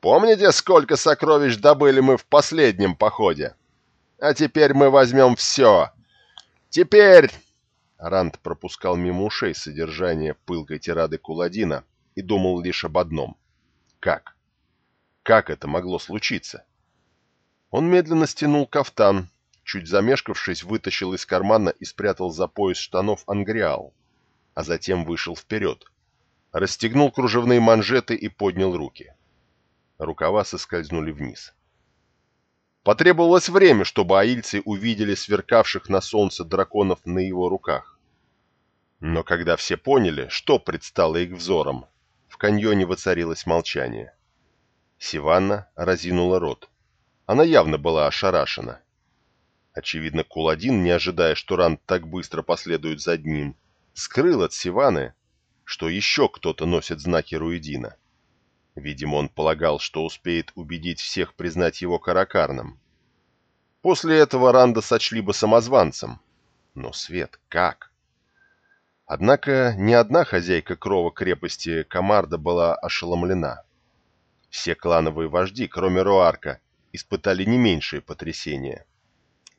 Помните, сколько сокровищ добыли мы в последнем походе? А теперь мы возьмем все. Теперь Ранд пропускал мимо ушей содержание пылкой тирады Куладина и думал лишь об одном. Как? Как это могло случиться? Он медленно стянул кафтан, чуть замешкавшись, вытащил из кармана и спрятал за пояс штанов ангриал, а затем вышел вперед. Расстегнул кружевные манжеты и поднял руки. Рукава соскользнули вниз. Потребовалось время, чтобы аильцы увидели сверкавших на солнце драконов на его руках. Но когда все поняли, что предстало их взором, в каньоне воцарилось молчание. Сиванна разинула рот. Она явно была ошарашена. Очевидно, Куладин, не ожидая, что Ранд так быстро последует за ним, скрыл от Сиваны, что еще кто-то носит знаки Руидина. Видимо, он полагал, что успеет убедить всех признать его каракарным. После этого Ранда сочли бы самозванцем. Но Свет, как? Однако ни одна хозяйка крова крепости Камарда была ошеломлена. Все клановые вожди, кроме Руарка, испытали не меньшее потрясение.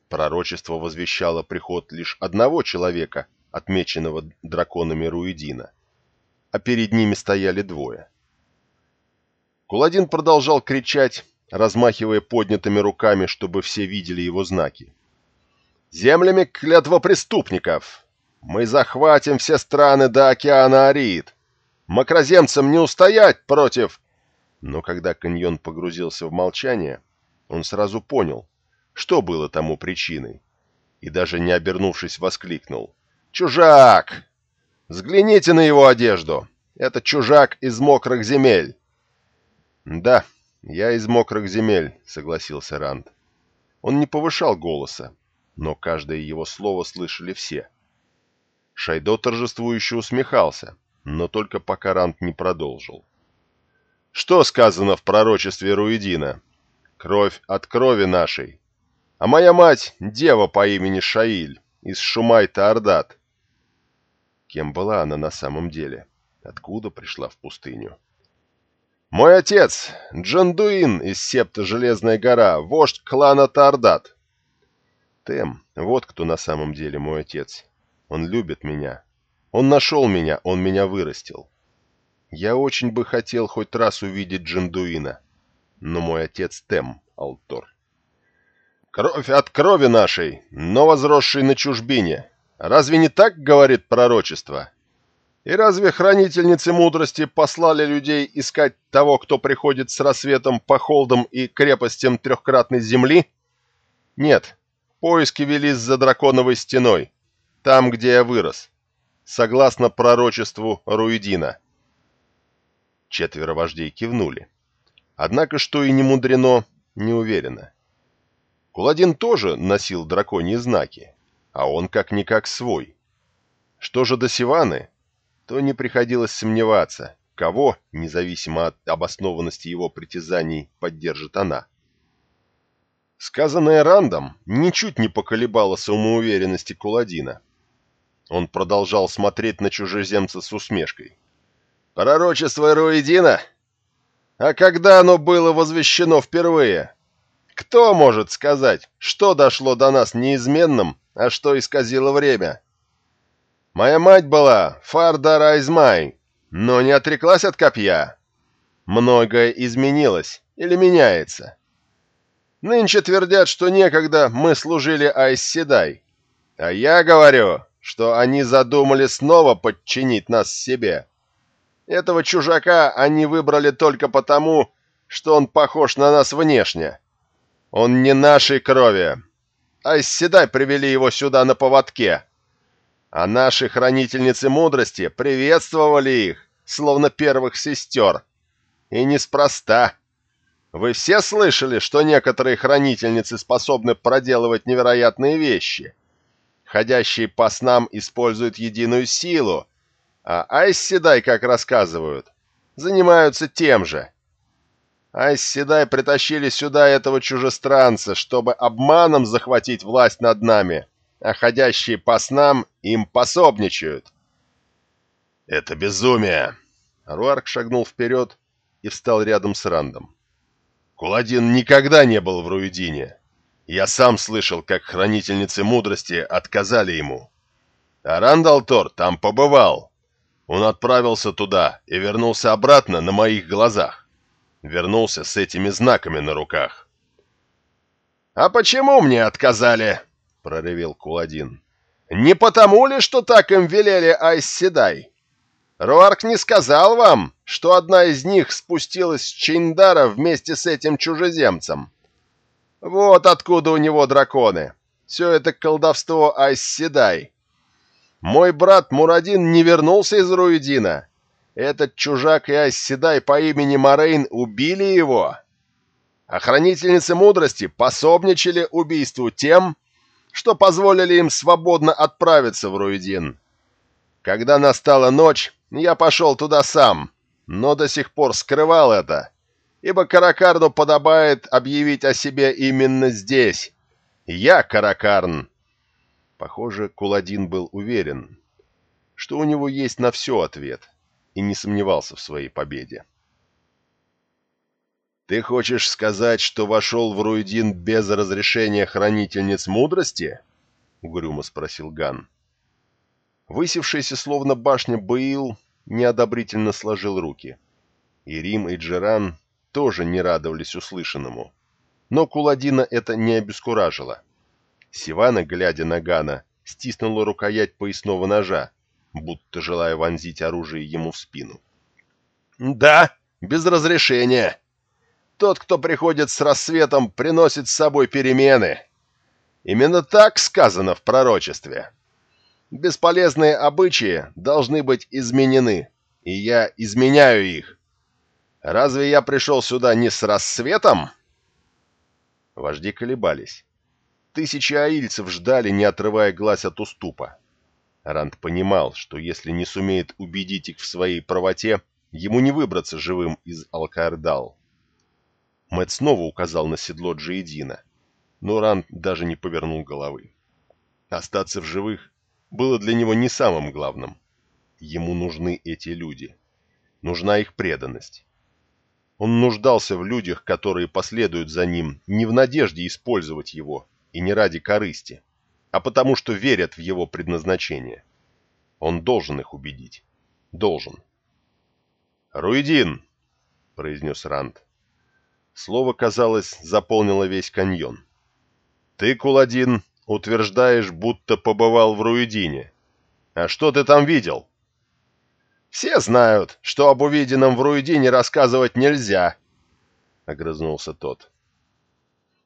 Пророчество возвещало приход лишь одного человека, отмеченного драконами Руидина, а перед ними стояли двое. Куладин продолжал кричать, размахивая поднятыми руками, чтобы все видели его знаки. «Землями клятва преступников! Мы захватим все страны до океана Ариид. Макроземцам не устоять против...» Но когда каньон погрузился в молчание, он сразу понял, что было тому причиной, и даже не обернувшись воскликнул. «Чужак! Взгляните на его одежду! Это чужак из мокрых земель!» «Да, я из мокрых земель», — согласился Ранд. Он не повышал голоса, но каждое его слово слышали все — Шайдо торжествующе усмехался, но только пока Рант не продолжил. «Что сказано в пророчестве Руидина? Кровь от крови нашей. А моя мать — дева по имени Шаиль из Шумайта-Ордат. Кем была она на самом деле? Откуда пришла в пустыню? «Мой отец — Джандуин из септа Железная гора, вождь клана Тардат». «Тем, вот кто на самом деле мой отец. Он любит меня. Он нашел меня, он меня вырастил. Я очень бы хотел хоть раз увидеть Джандуина, но мой отец Тем, Алтор. Кровь от крови нашей, но возросшей на чужбине. Разве не так говорит пророчество? И разве хранительницы мудрости послали людей искать того, кто приходит с рассветом по холдам и крепостям трехкратной земли? Нет, поиски велись за драконовой стеной, там, где я вырос, согласно пророчеству Руидина. Четверо вождей кивнули. Однако, что и не мудрено, не уверено. Куладин тоже носил драконьи знаки, а он как-никак свой. Что же до Сиваны, то не приходилось сомневаться, кого, независимо от обоснованности его притязаний, поддержит она. Сказанное Рандом ничуть не поколебало самоуверенности Куладина. Он продолжал смотреть на чужеземца с усмешкой. «Пророчество Руидина? А когда оно было возвещено впервые?» Кто может сказать, что дошло до нас неизменным, а что исказило время? Моя мать была Фарда Райзмай, но не отреклась от копья. Многое изменилось или меняется. Нынче твердят, что некогда мы служили Айсседай. А я говорю, что они задумали снова подчинить нас себе. Этого чужака они выбрали только потому, что он похож на нас внешне. Он не нашей крови. А из Седай привели его сюда на поводке. А наши хранительницы мудрости приветствовали их, словно первых сестер. И неспроста. Вы все слышали, что некоторые хранительницы способны проделывать невероятные вещи? Ходящие по снам используют единую силу, а Айсседай, как рассказывают, занимаются тем же — Айсседай притащили сюда этого чужестранца, чтобы обманом захватить власть над нами, а ходящие по снам им пособничают. «Это безумие!» Руарк шагнул вперед и встал рядом с Рандом. «Куладин никогда не был в Руидине. Я сам слышал, как хранительницы мудрости отказали ему. А Рандалтор там побывал. Он отправился туда и вернулся обратно на моих глазах вернулся с этими знаками на руках. «А почему мне отказали?» — проревел Куладин. «Не потому ли, что так им велели Айсседай? Руарк не сказал вам, что одна из них спустилась с Чиндара вместе с этим чужеземцем? Вот откуда у него драконы. Все это колдовство Айсседай. Мой брат Мурадин не вернулся из Руидина, этот чужак и Айсседай по имени Морейн убили его. Охранительницы мудрости пособничали убийству тем, что позволили им свободно отправиться в Руидин. Когда настала ночь, я пошел туда сам, но до сих пор скрывал это, ибо Каракарну подобает объявить о себе именно здесь. Я Каракарн. Похоже, Куладин был уверен, что у него есть на все ответ — и не сомневался в своей победе. «Ты хочешь сказать, что вошел в Руидин без разрешения хранительниц мудрости?» — угрюмо спросил Ган. Высевшийся словно башня Баил неодобрительно сложил руки. И Рим, и Джеран тоже не радовались услышанному. Но Куладина это не обескуражило. Сивана, глядя на Гана, стиснула рукоять поясного ножа, будто желая вонзить оружие ему в спину. «Да, без разрешения. Тот, кто приходит с рассветом, приносит с собой перемены. Именно так сказано в пророчестве. Бесполезные обычаи должны быть изменены, и я изменяю их. Разве я пришел сюда не с рассветом?» Вожди колебались. Тысячи аильцев ждали, не отрывая глаз от уступа. Ранд понимал, что если не сумеет убедить их в своей правоте, ему не выбраться живым из Алкаэрдал. Мэтт снова указал на седло Джейдина, но Ранд даже не повернул головы. Остаться в живых было для него не самым главным. Ему нужны эти люди. Нужна их преданность. Он нуждался в людях, которые последуют за ним не в надежде использовать его и не ради корысти, а потому что верят в его предназначение. Он должен их убедить. Должен. «Руидин!» — произнес Ранд. Слово, казалось, заполнило весь каньон. «Ты, Куладин, утверждаешь, будто побывал в Руидине. А что ты там видел?» «Все знают, что об увиденном в Руидине рассказывать нельзя», — огрызнулся тот.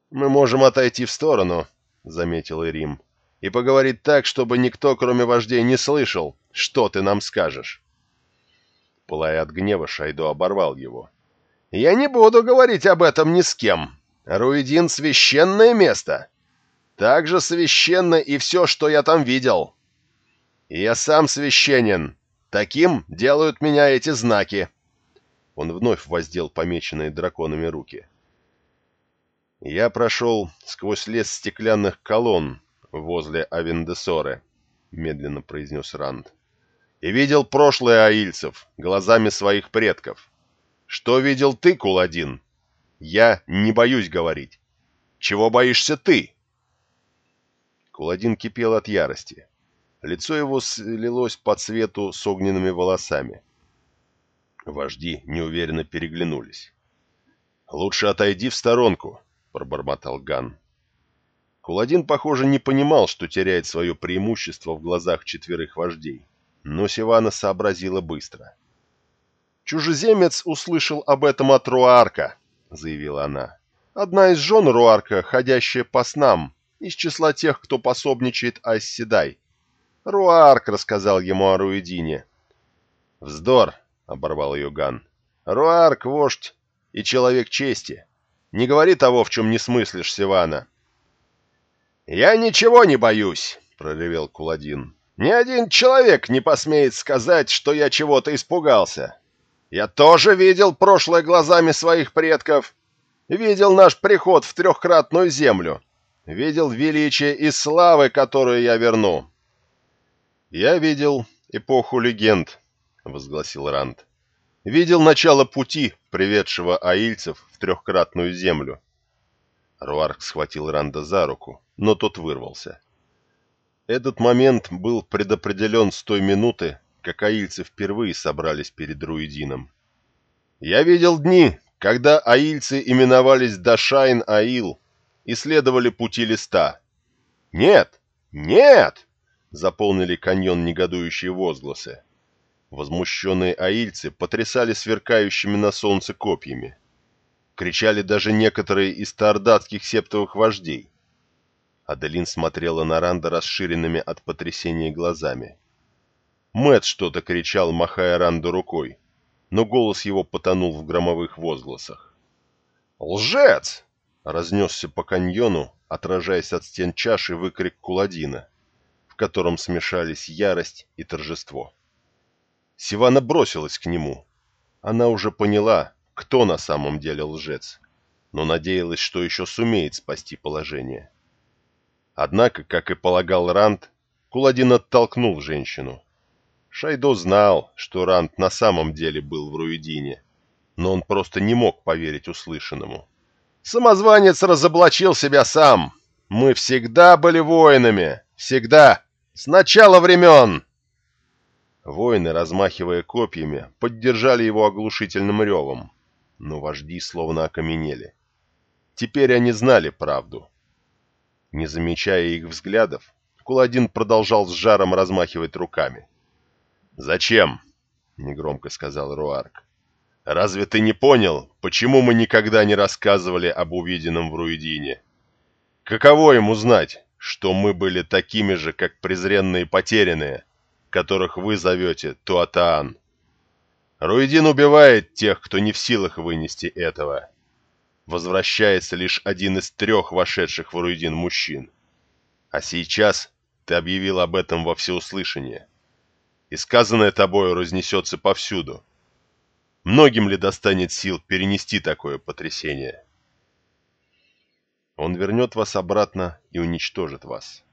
«Мы можем отойти в сторону», — заметил Ирим, — «и поговорить так, чтобы никто, кроме вождей, не слышал, что ты нам скажешь». Пылая от гнева, Шайдо оборвал его. «Я не буду говорить об этом ни с кем. Руидин — священное место. Так же священно и все, что я там видел. И я сам священен, Таким делают меня эти знаки. Он вновь воздел помеченные драконами руки. Я прошел сквозь лес стеклянных колонн возле Авендесоры, медленно произнес Ранд. И видел прошлое аильцев глазами своих предков. Что видел ты, Куладин? Я не боюсь говорить. Чего боишься ты? Куладин кипел от ярости. Лицо его слилось по цвету с огненными волосами. Вожди неуверенно переглянулись. «Лучше отойди в сторонку», — пробормотал Ган. Куладин, похоже, не понимал, что теряет свое преимущество в глазах четверых вождей, но Сивана сообразила быстро. «Чужеземец услышал об этом от Руарка», — заявила она. «Одна из жен Руарка, ходящая по снам, из числа тех, кто пособничает Айсседай. Руарк рассказал ему о Руидине. «Вздор!» — оборвал ее Ган. «Руарк — вождь и человек чести. Не говори того, в чем не смыслишь, Сивана». «Я ничего не боюсь!» — проревел Куладин. «Ни один человек не посмеет сказать, что я чего-то испугался. Я тоже видел прошлое глазами своих предков. Видел наш приход в трехкратную землю. Видел величие и славы, которую я верну. «Я видел эпоху легенд», — возгласил Ранд. «Видел начало пути, приведшего аильцев в трехкратную землю». Руарк схватил Ранда за руку, но тот вырвался. Этот момент был предопределен с той минуты, как аильцы впервые собрались перед Руидином. «Я видел дни, когда аильцы именовались Дашайн-Аил и следовали пути листа. Нет, нет!» Заполнили каньон негодующие возгласы. Возмущенные аильцы потрясали сверкающими на солнце копьями. Кричали даже некоторые из таордатских септовых вождей. Аделин смотрела на Ранда расширенными от потрясения глазами. Мэт что-то кричал, махая Ранду рукой, но голос его потонул в громовых возгласах. «Лжец!» — разнесся по каньону, отражаясь от стен чаши выкрик Куладина котором смешались ярость и торжество. Сивана бросилась к нему. Она уже поняла, кто на самом деле лжец, но надеялась, что еще сумеет спасти положение. Однако, как и полагал Ранд, Куладин оттолкнул женщину. Шайдо знал, что Ранд на самом деле был в Руидине, но он просто не мог поверить услышанному. «Самозванец разоблачил себя сам! Мы всегда были воинами! Всегда!» С начала времен!» Воины, размахивая копьями, поддержали его оглушительным ревом, но вожди словно окаменели. Теперь они знали правду. Не замечая их взглядов, Куладин продолжал с жаром размахивать руками. «Зачем?» — негромко сказал Руарк. «Разве ты не понял, почему мы никогда не рассказывали об увиденном в Руидине? Каково ему знать, что мы были такими же, как презренные потерянные, которых вы зовете Туатаан. Руидин убивает тех, кто не в силах вынести этого. Возвращается лишь один из трех вошедших в Руидин мужчин. А сейчас ты объявил об этом во всеуслышание. И сказанное тобою разнесется повсюду. Многим ли достанет сил перенести такое потрясение? Он вернет вас обратно и уничтожит вас.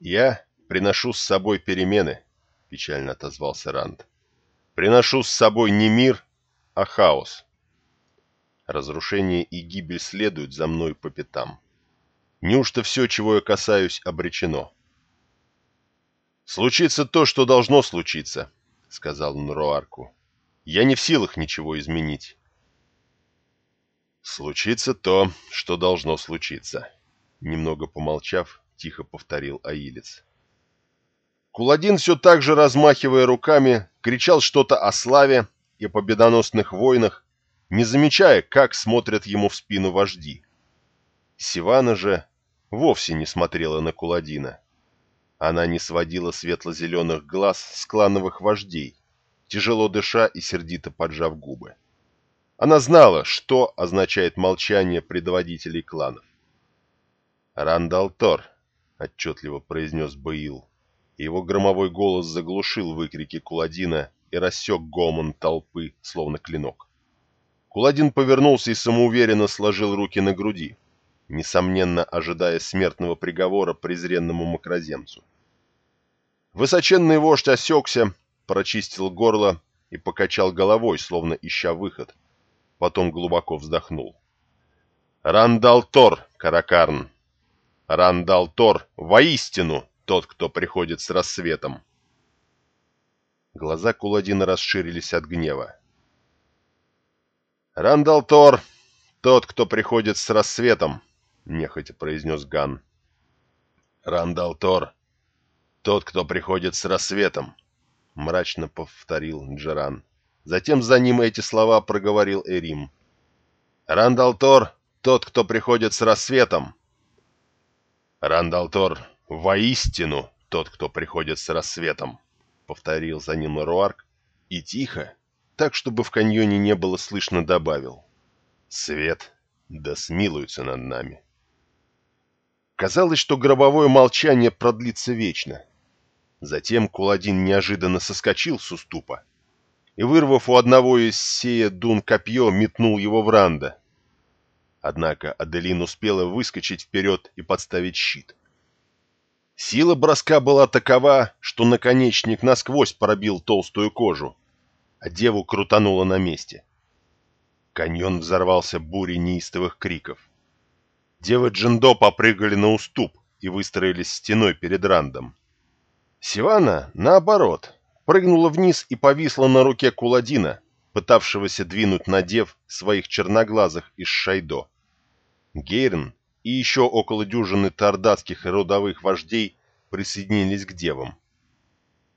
Я приношу с собой перемены, печально отозвался Ранд. Приношу с собой не мир, а хаос. Разрушение и гибель следуют за мной по пятам. Неужто все, чего я касаюсь, обречено? «Случится то, что должно случиться», — сказал он Руарку. «Я не в силах ничего изменить». «Случится то, что должно случиться», — немного помолчав, тихо повторил Аилец. Куладин все так же, размахивая руками, кричал что-то о славе и победоносных войнах, не замечая, как смотрят ему в спину вожди. Сивана же вовсе не смотрела на Куладина. Она не сводила светло-зеленых глаз с клановых вождей, тяжело дыша и сердито поджав губы. Она знала, что означает молчание предводителей кланов. «Рандалтор», — отчетливо произнес Баил, и его громовой голос заглушил выкрики Куладина и рассек гомон толпы, словно клинок. Куладин повернулся и самоуверенно сложил руки на груди несомненно ожидая смертного приговора презренному макроземцу. Высоченный вождь осекся, прочистил горло и покачал головой, словно ища выход. Потом глубоко вздохнул. «Ранд ал'Тор, Кар'а'карн! Ранд ал'Тор, воистину тот, кто приходит с рассветом!» Глаза Куладина расширились от гнева. «Ранд ал'Тор, тот, кто приходит с рассветом!» — нехотя произнес Ган. «Рандал Тор, тот, кто приходит с рассветом», — мрачно повторил Джеран. Затем за ним эти слова проговорил Эрим. «Рандал Тор, тот, кто приходит с рассветом». «Рандал Тор, воистину тот, кто приходит с рассветом», — повторил за ним Руарк и тихо, так, чтобы в каньоне не было слышно, добавил. «Свет, да смилуется над нами». Казалось, что гробовое молчание продлится вечно. Затем Куладин неожиданно соскочил с уступа и, вырвав у одного из сея дун копье, метнул его в Ранда. Однако Аделин успела выскочить вперед и подставить щит. Сила броска была такова, что наконечник насквозь пробил толстую кожу, а деву крутануло на месте. Каньон взорвался бурей неистовых криков. Девы Джиндо попрыгали на уступ и выстроились стеной перед Рандом. Сивана, наоборот, прыгнула вниз и повисла на руке Куладина, пытавшегося двинуть на дев своих черноглазых из Шайдо. Гейрн и еще около дюжины тардатских и родовых вождей присоединились к девам.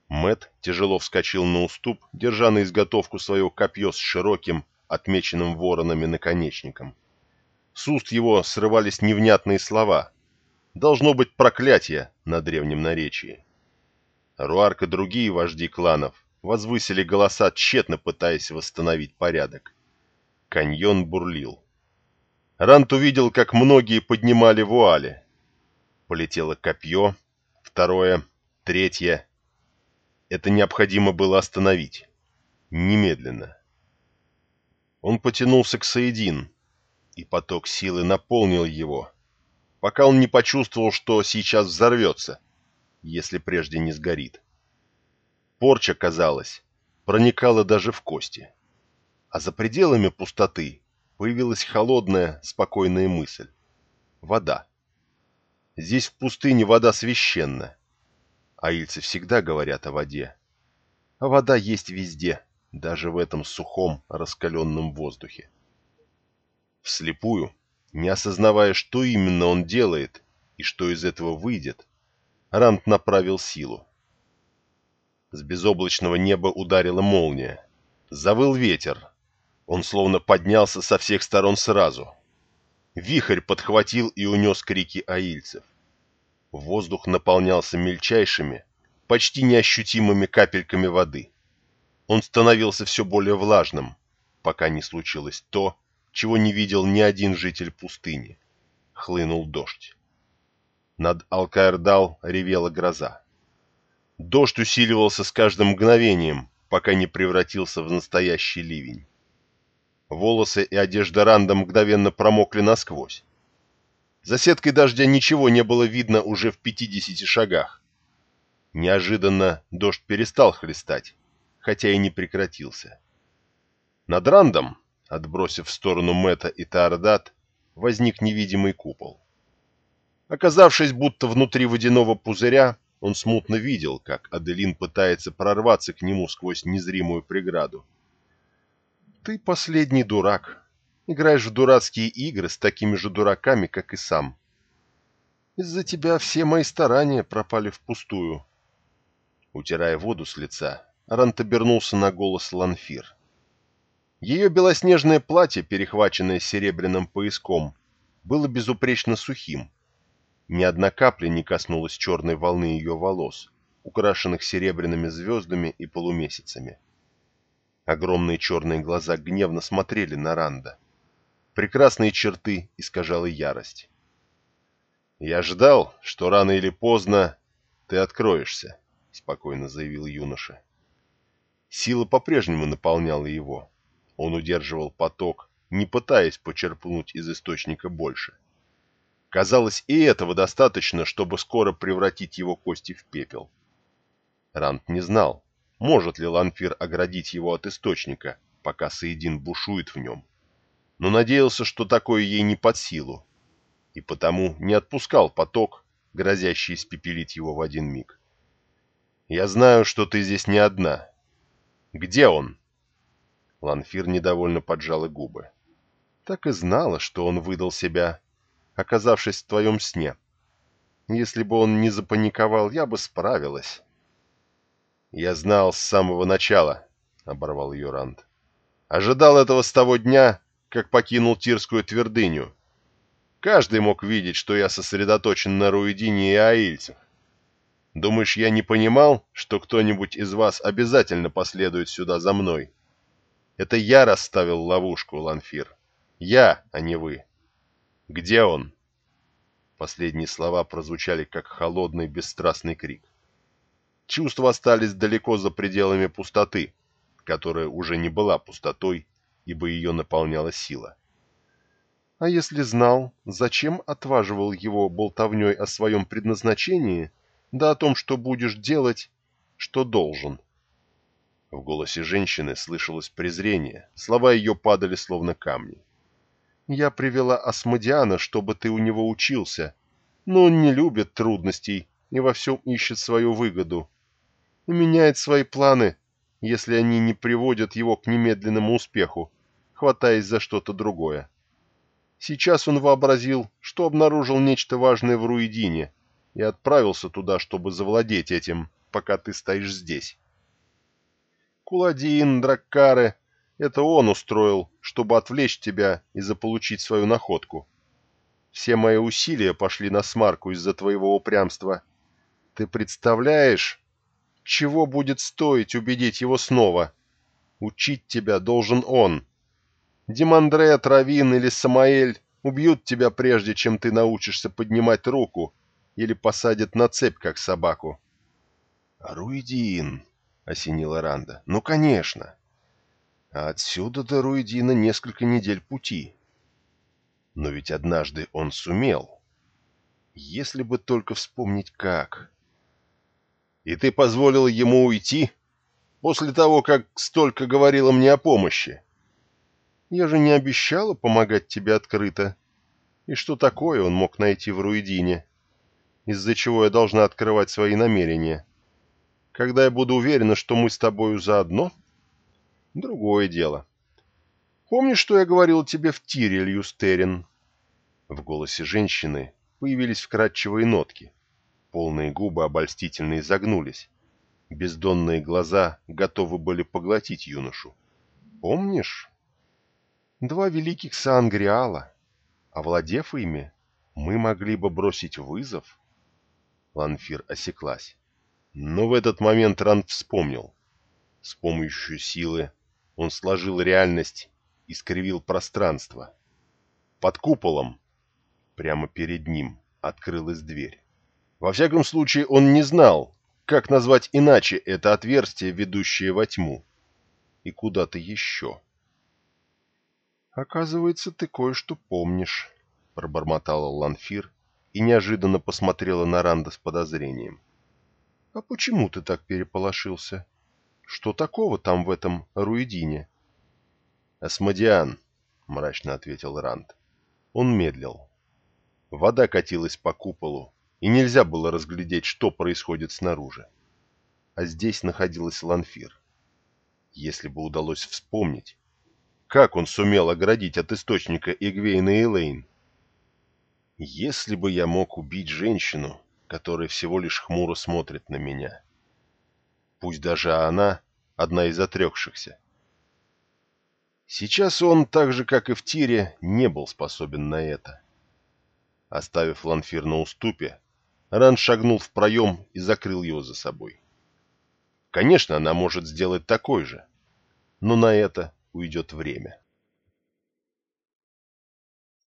Мэт тяжело вскочил на уступ, держа на изготовку свое копье с широким, отмеченным воронами наконечником. С уст его срывались невнятные слова. Должно быть проклятие на древнем наречии. Руарк и другие вожди кланов возвысили голоса, тщетно пытаясь восстановить порядок. Каньон бурлил. Рант увидел, как многие поднимали вуали. Полетело копье, второе, третье. Это необходимо было остановить. Немедленно. Он потянулся к Саидин, и поток силы наполнил его, пока он не почувствовал, что сейчас взорвется, если прежде не сгорит. Порча, казалось, проникала даже в кости. А за пределами пустоты появилась холодная, спокойная мысль. Вода. Здесь в пустыне вода священна. Аильцы всегда говорят о воде. А вода есть везде, даже в этом сухом, раскаленном воздухе вслепую, не осознавая, что именно он делает и что из этого выйдет, Рант направил силу. С безоблачного неба ударила молния. Завыл ветер. Он словно поднялся со всех сторон сразу. Вихрь подхватил и унес крики аильцев. Воздух наполнялся мельчайшими, почти неощутимыми капельками воды. Он становился все более влажным, пока не случилось то, чего не видел ни один житель пустыни. Хлынул дождь. Над Алкаэрдал ревела гроза. Дождь усиливался с каждым мгновением, пока не превратился в настоящий ливень. Волосы и одежда Ранда мгновенно промокли насквозь. За сеткой дождя ничего не было видно уже в 50 шагах. Неожиданно дождь перестал хлестать, хотя и не прекратился. Над Рандом, отбросив в сторону Мэтта и Таордат, возник невидимый купол. Оказавшись будто внутри водяного пузыря, он смутно видел, как Аделин пытается прорваться к нему сквозь незримую преграду. «Ты последний дурак. Играешь в дурацкие игры с такими же дураками, как и сам. Из-за тебя все мои старания пропали впустую». Утирая воду с лица, Рант обернулся на голос Ланфир. Ее белоснежное платье, перехваченное серебряным пояском, было безупречно сухим, ни одна капля не коснулась черной волны ее волос, украшенных серебряными звездами и полумесяцами. Огромные черные глаза гневно смотрели на Ранда. Прекрасные черты искажала ярость. «Я ждал, что рано или поздно ты откроешься», — спокойно заявил юноша. Сила по-прежнему наполняла его. Он удерживал поток, не пытаясь почерпнуть из источника больше. — Казалось, и этого достаточно, чтобы скоро превратить его кости в пепел. Рант не знал, может ли Ланфир оградить его от источника, пока Саидин бушует в нем. Но надеялся, что такое ей не под силу, и потому не отпускал поток, грозящий испепелить его в один миг. «Я знаю, что ты здесь не одна. Где он?» Ланфир недовольно поджала губы. Так и знала, что он выдал себя оказавшись в твоем сне. Если бы он не запаниковал, я бы справилась. Я знал с самого начала, — оборвал ее Ранд. Ожидал этого с того дня, как покинул Тирскую твердыню. Каждый мог видеть, что я сосредоточен на Руидине и Аильцах. Думаешь, я не понимал, что кто-нибудь из вас обязательно последует сюда за мной? Это я расставил ловушку, Ланфир. Я, а не вы. Где он?» Последние слова прозвучали, как холодный, бесстрастный крик. Чувства остались далеко за пределами пустоты, которая уже не была пустотой, ибо ее наполняла сила. А если знал, зачем отваживал его болтовней о своем предназначении, да о том, что будешь делать, что должен? В голосе женщины слышалось презрение, слова ее падали словно камни. Я привела Асмодиана, чтобы ты у него учился, но он не любит трудностей и во всем ищет свою выгоду. И меняет свои планы, если они не приводят его к немедленному успеху, хватаясь за что-то другое. Сейчас он вообразил, что обнаружил нечто важное в Руидине и отправился туда, чтобы завладеть этим, пока ты стоишь здесь. Куладин, Драккаре это он устроил, чтобы отвлечь тебя и заполучить свою находку. Все мои усилия пошли на смарку из-за твоего упрямства. Ты представляешь, чего будет стоить убедить его снова? Учить тебя должен он. Димандре, Травин или Самаэль убьют тебя прежде, чем ты научишься поднимать руку или посадят на цепь, как собаку. — Руидин, — осенила Ранда. — Ну, конечно. А отсюда до Руидина несколько недель пути. Но ведь однажды он сумел. Если бы только вспомнить как. И ты позволил ему уйти? После того, как столько говорила мне о помощи. Я же не обещала помогать тебе открыто. И что такое он мог найти в Руидине? Из-за чего я должна открывать свои намерения? Когда я буду уверена, что мы с тобою заодно, Другое дело. Помнишь, что я говорил тебе в тире, Льюстерин?» В голосе женщины появились вкрадчивые нотки. Полные губы обольстительно изогнулись. Бездонные глаза готовы были поглотить юношу. «Помнишь? Два великих Саангриала. Овладев ими, мы могли бы бросить вызов?» Ланфир осеклась. Но в этот момент Ранд вспомнил. С помощью силы он сложил реальность и скривил пространство. Под куполом, прямо перед ним, открылась дверь. Во всяком случае, он не знал, как назвать иначе это отверстие, ведущее во тьму. И куда-то еще. «Оказывается, ты кое-что помнишь», — пробормотала Ланфир и неожиданно посмотрела на Ранда с подозрением. «А почему ты так переполошился? Что такого там в этом Руидине?» «Асмодиан», — мрачно ответил Ранд. Он медлил. Вода катилась по куполу, и нельзя было разглядеть, что происходит снаружи. А здесь находилась Ланфир. Если бы удалось вспомнить, как он сумел оградить от источника Игвейна и Элейн? Если бы я мог убить женщину, которая всего лишь хмуро смотрит на меня. Пусть даже она одна из отрекшихся. Сейчас он, так же как и в тире, не был способен на это. Оставив Ланфир на уступе, Ран шагнул в проем и закрыл его за собой. Конечно, она может сделать такой же, но на это уйдет время.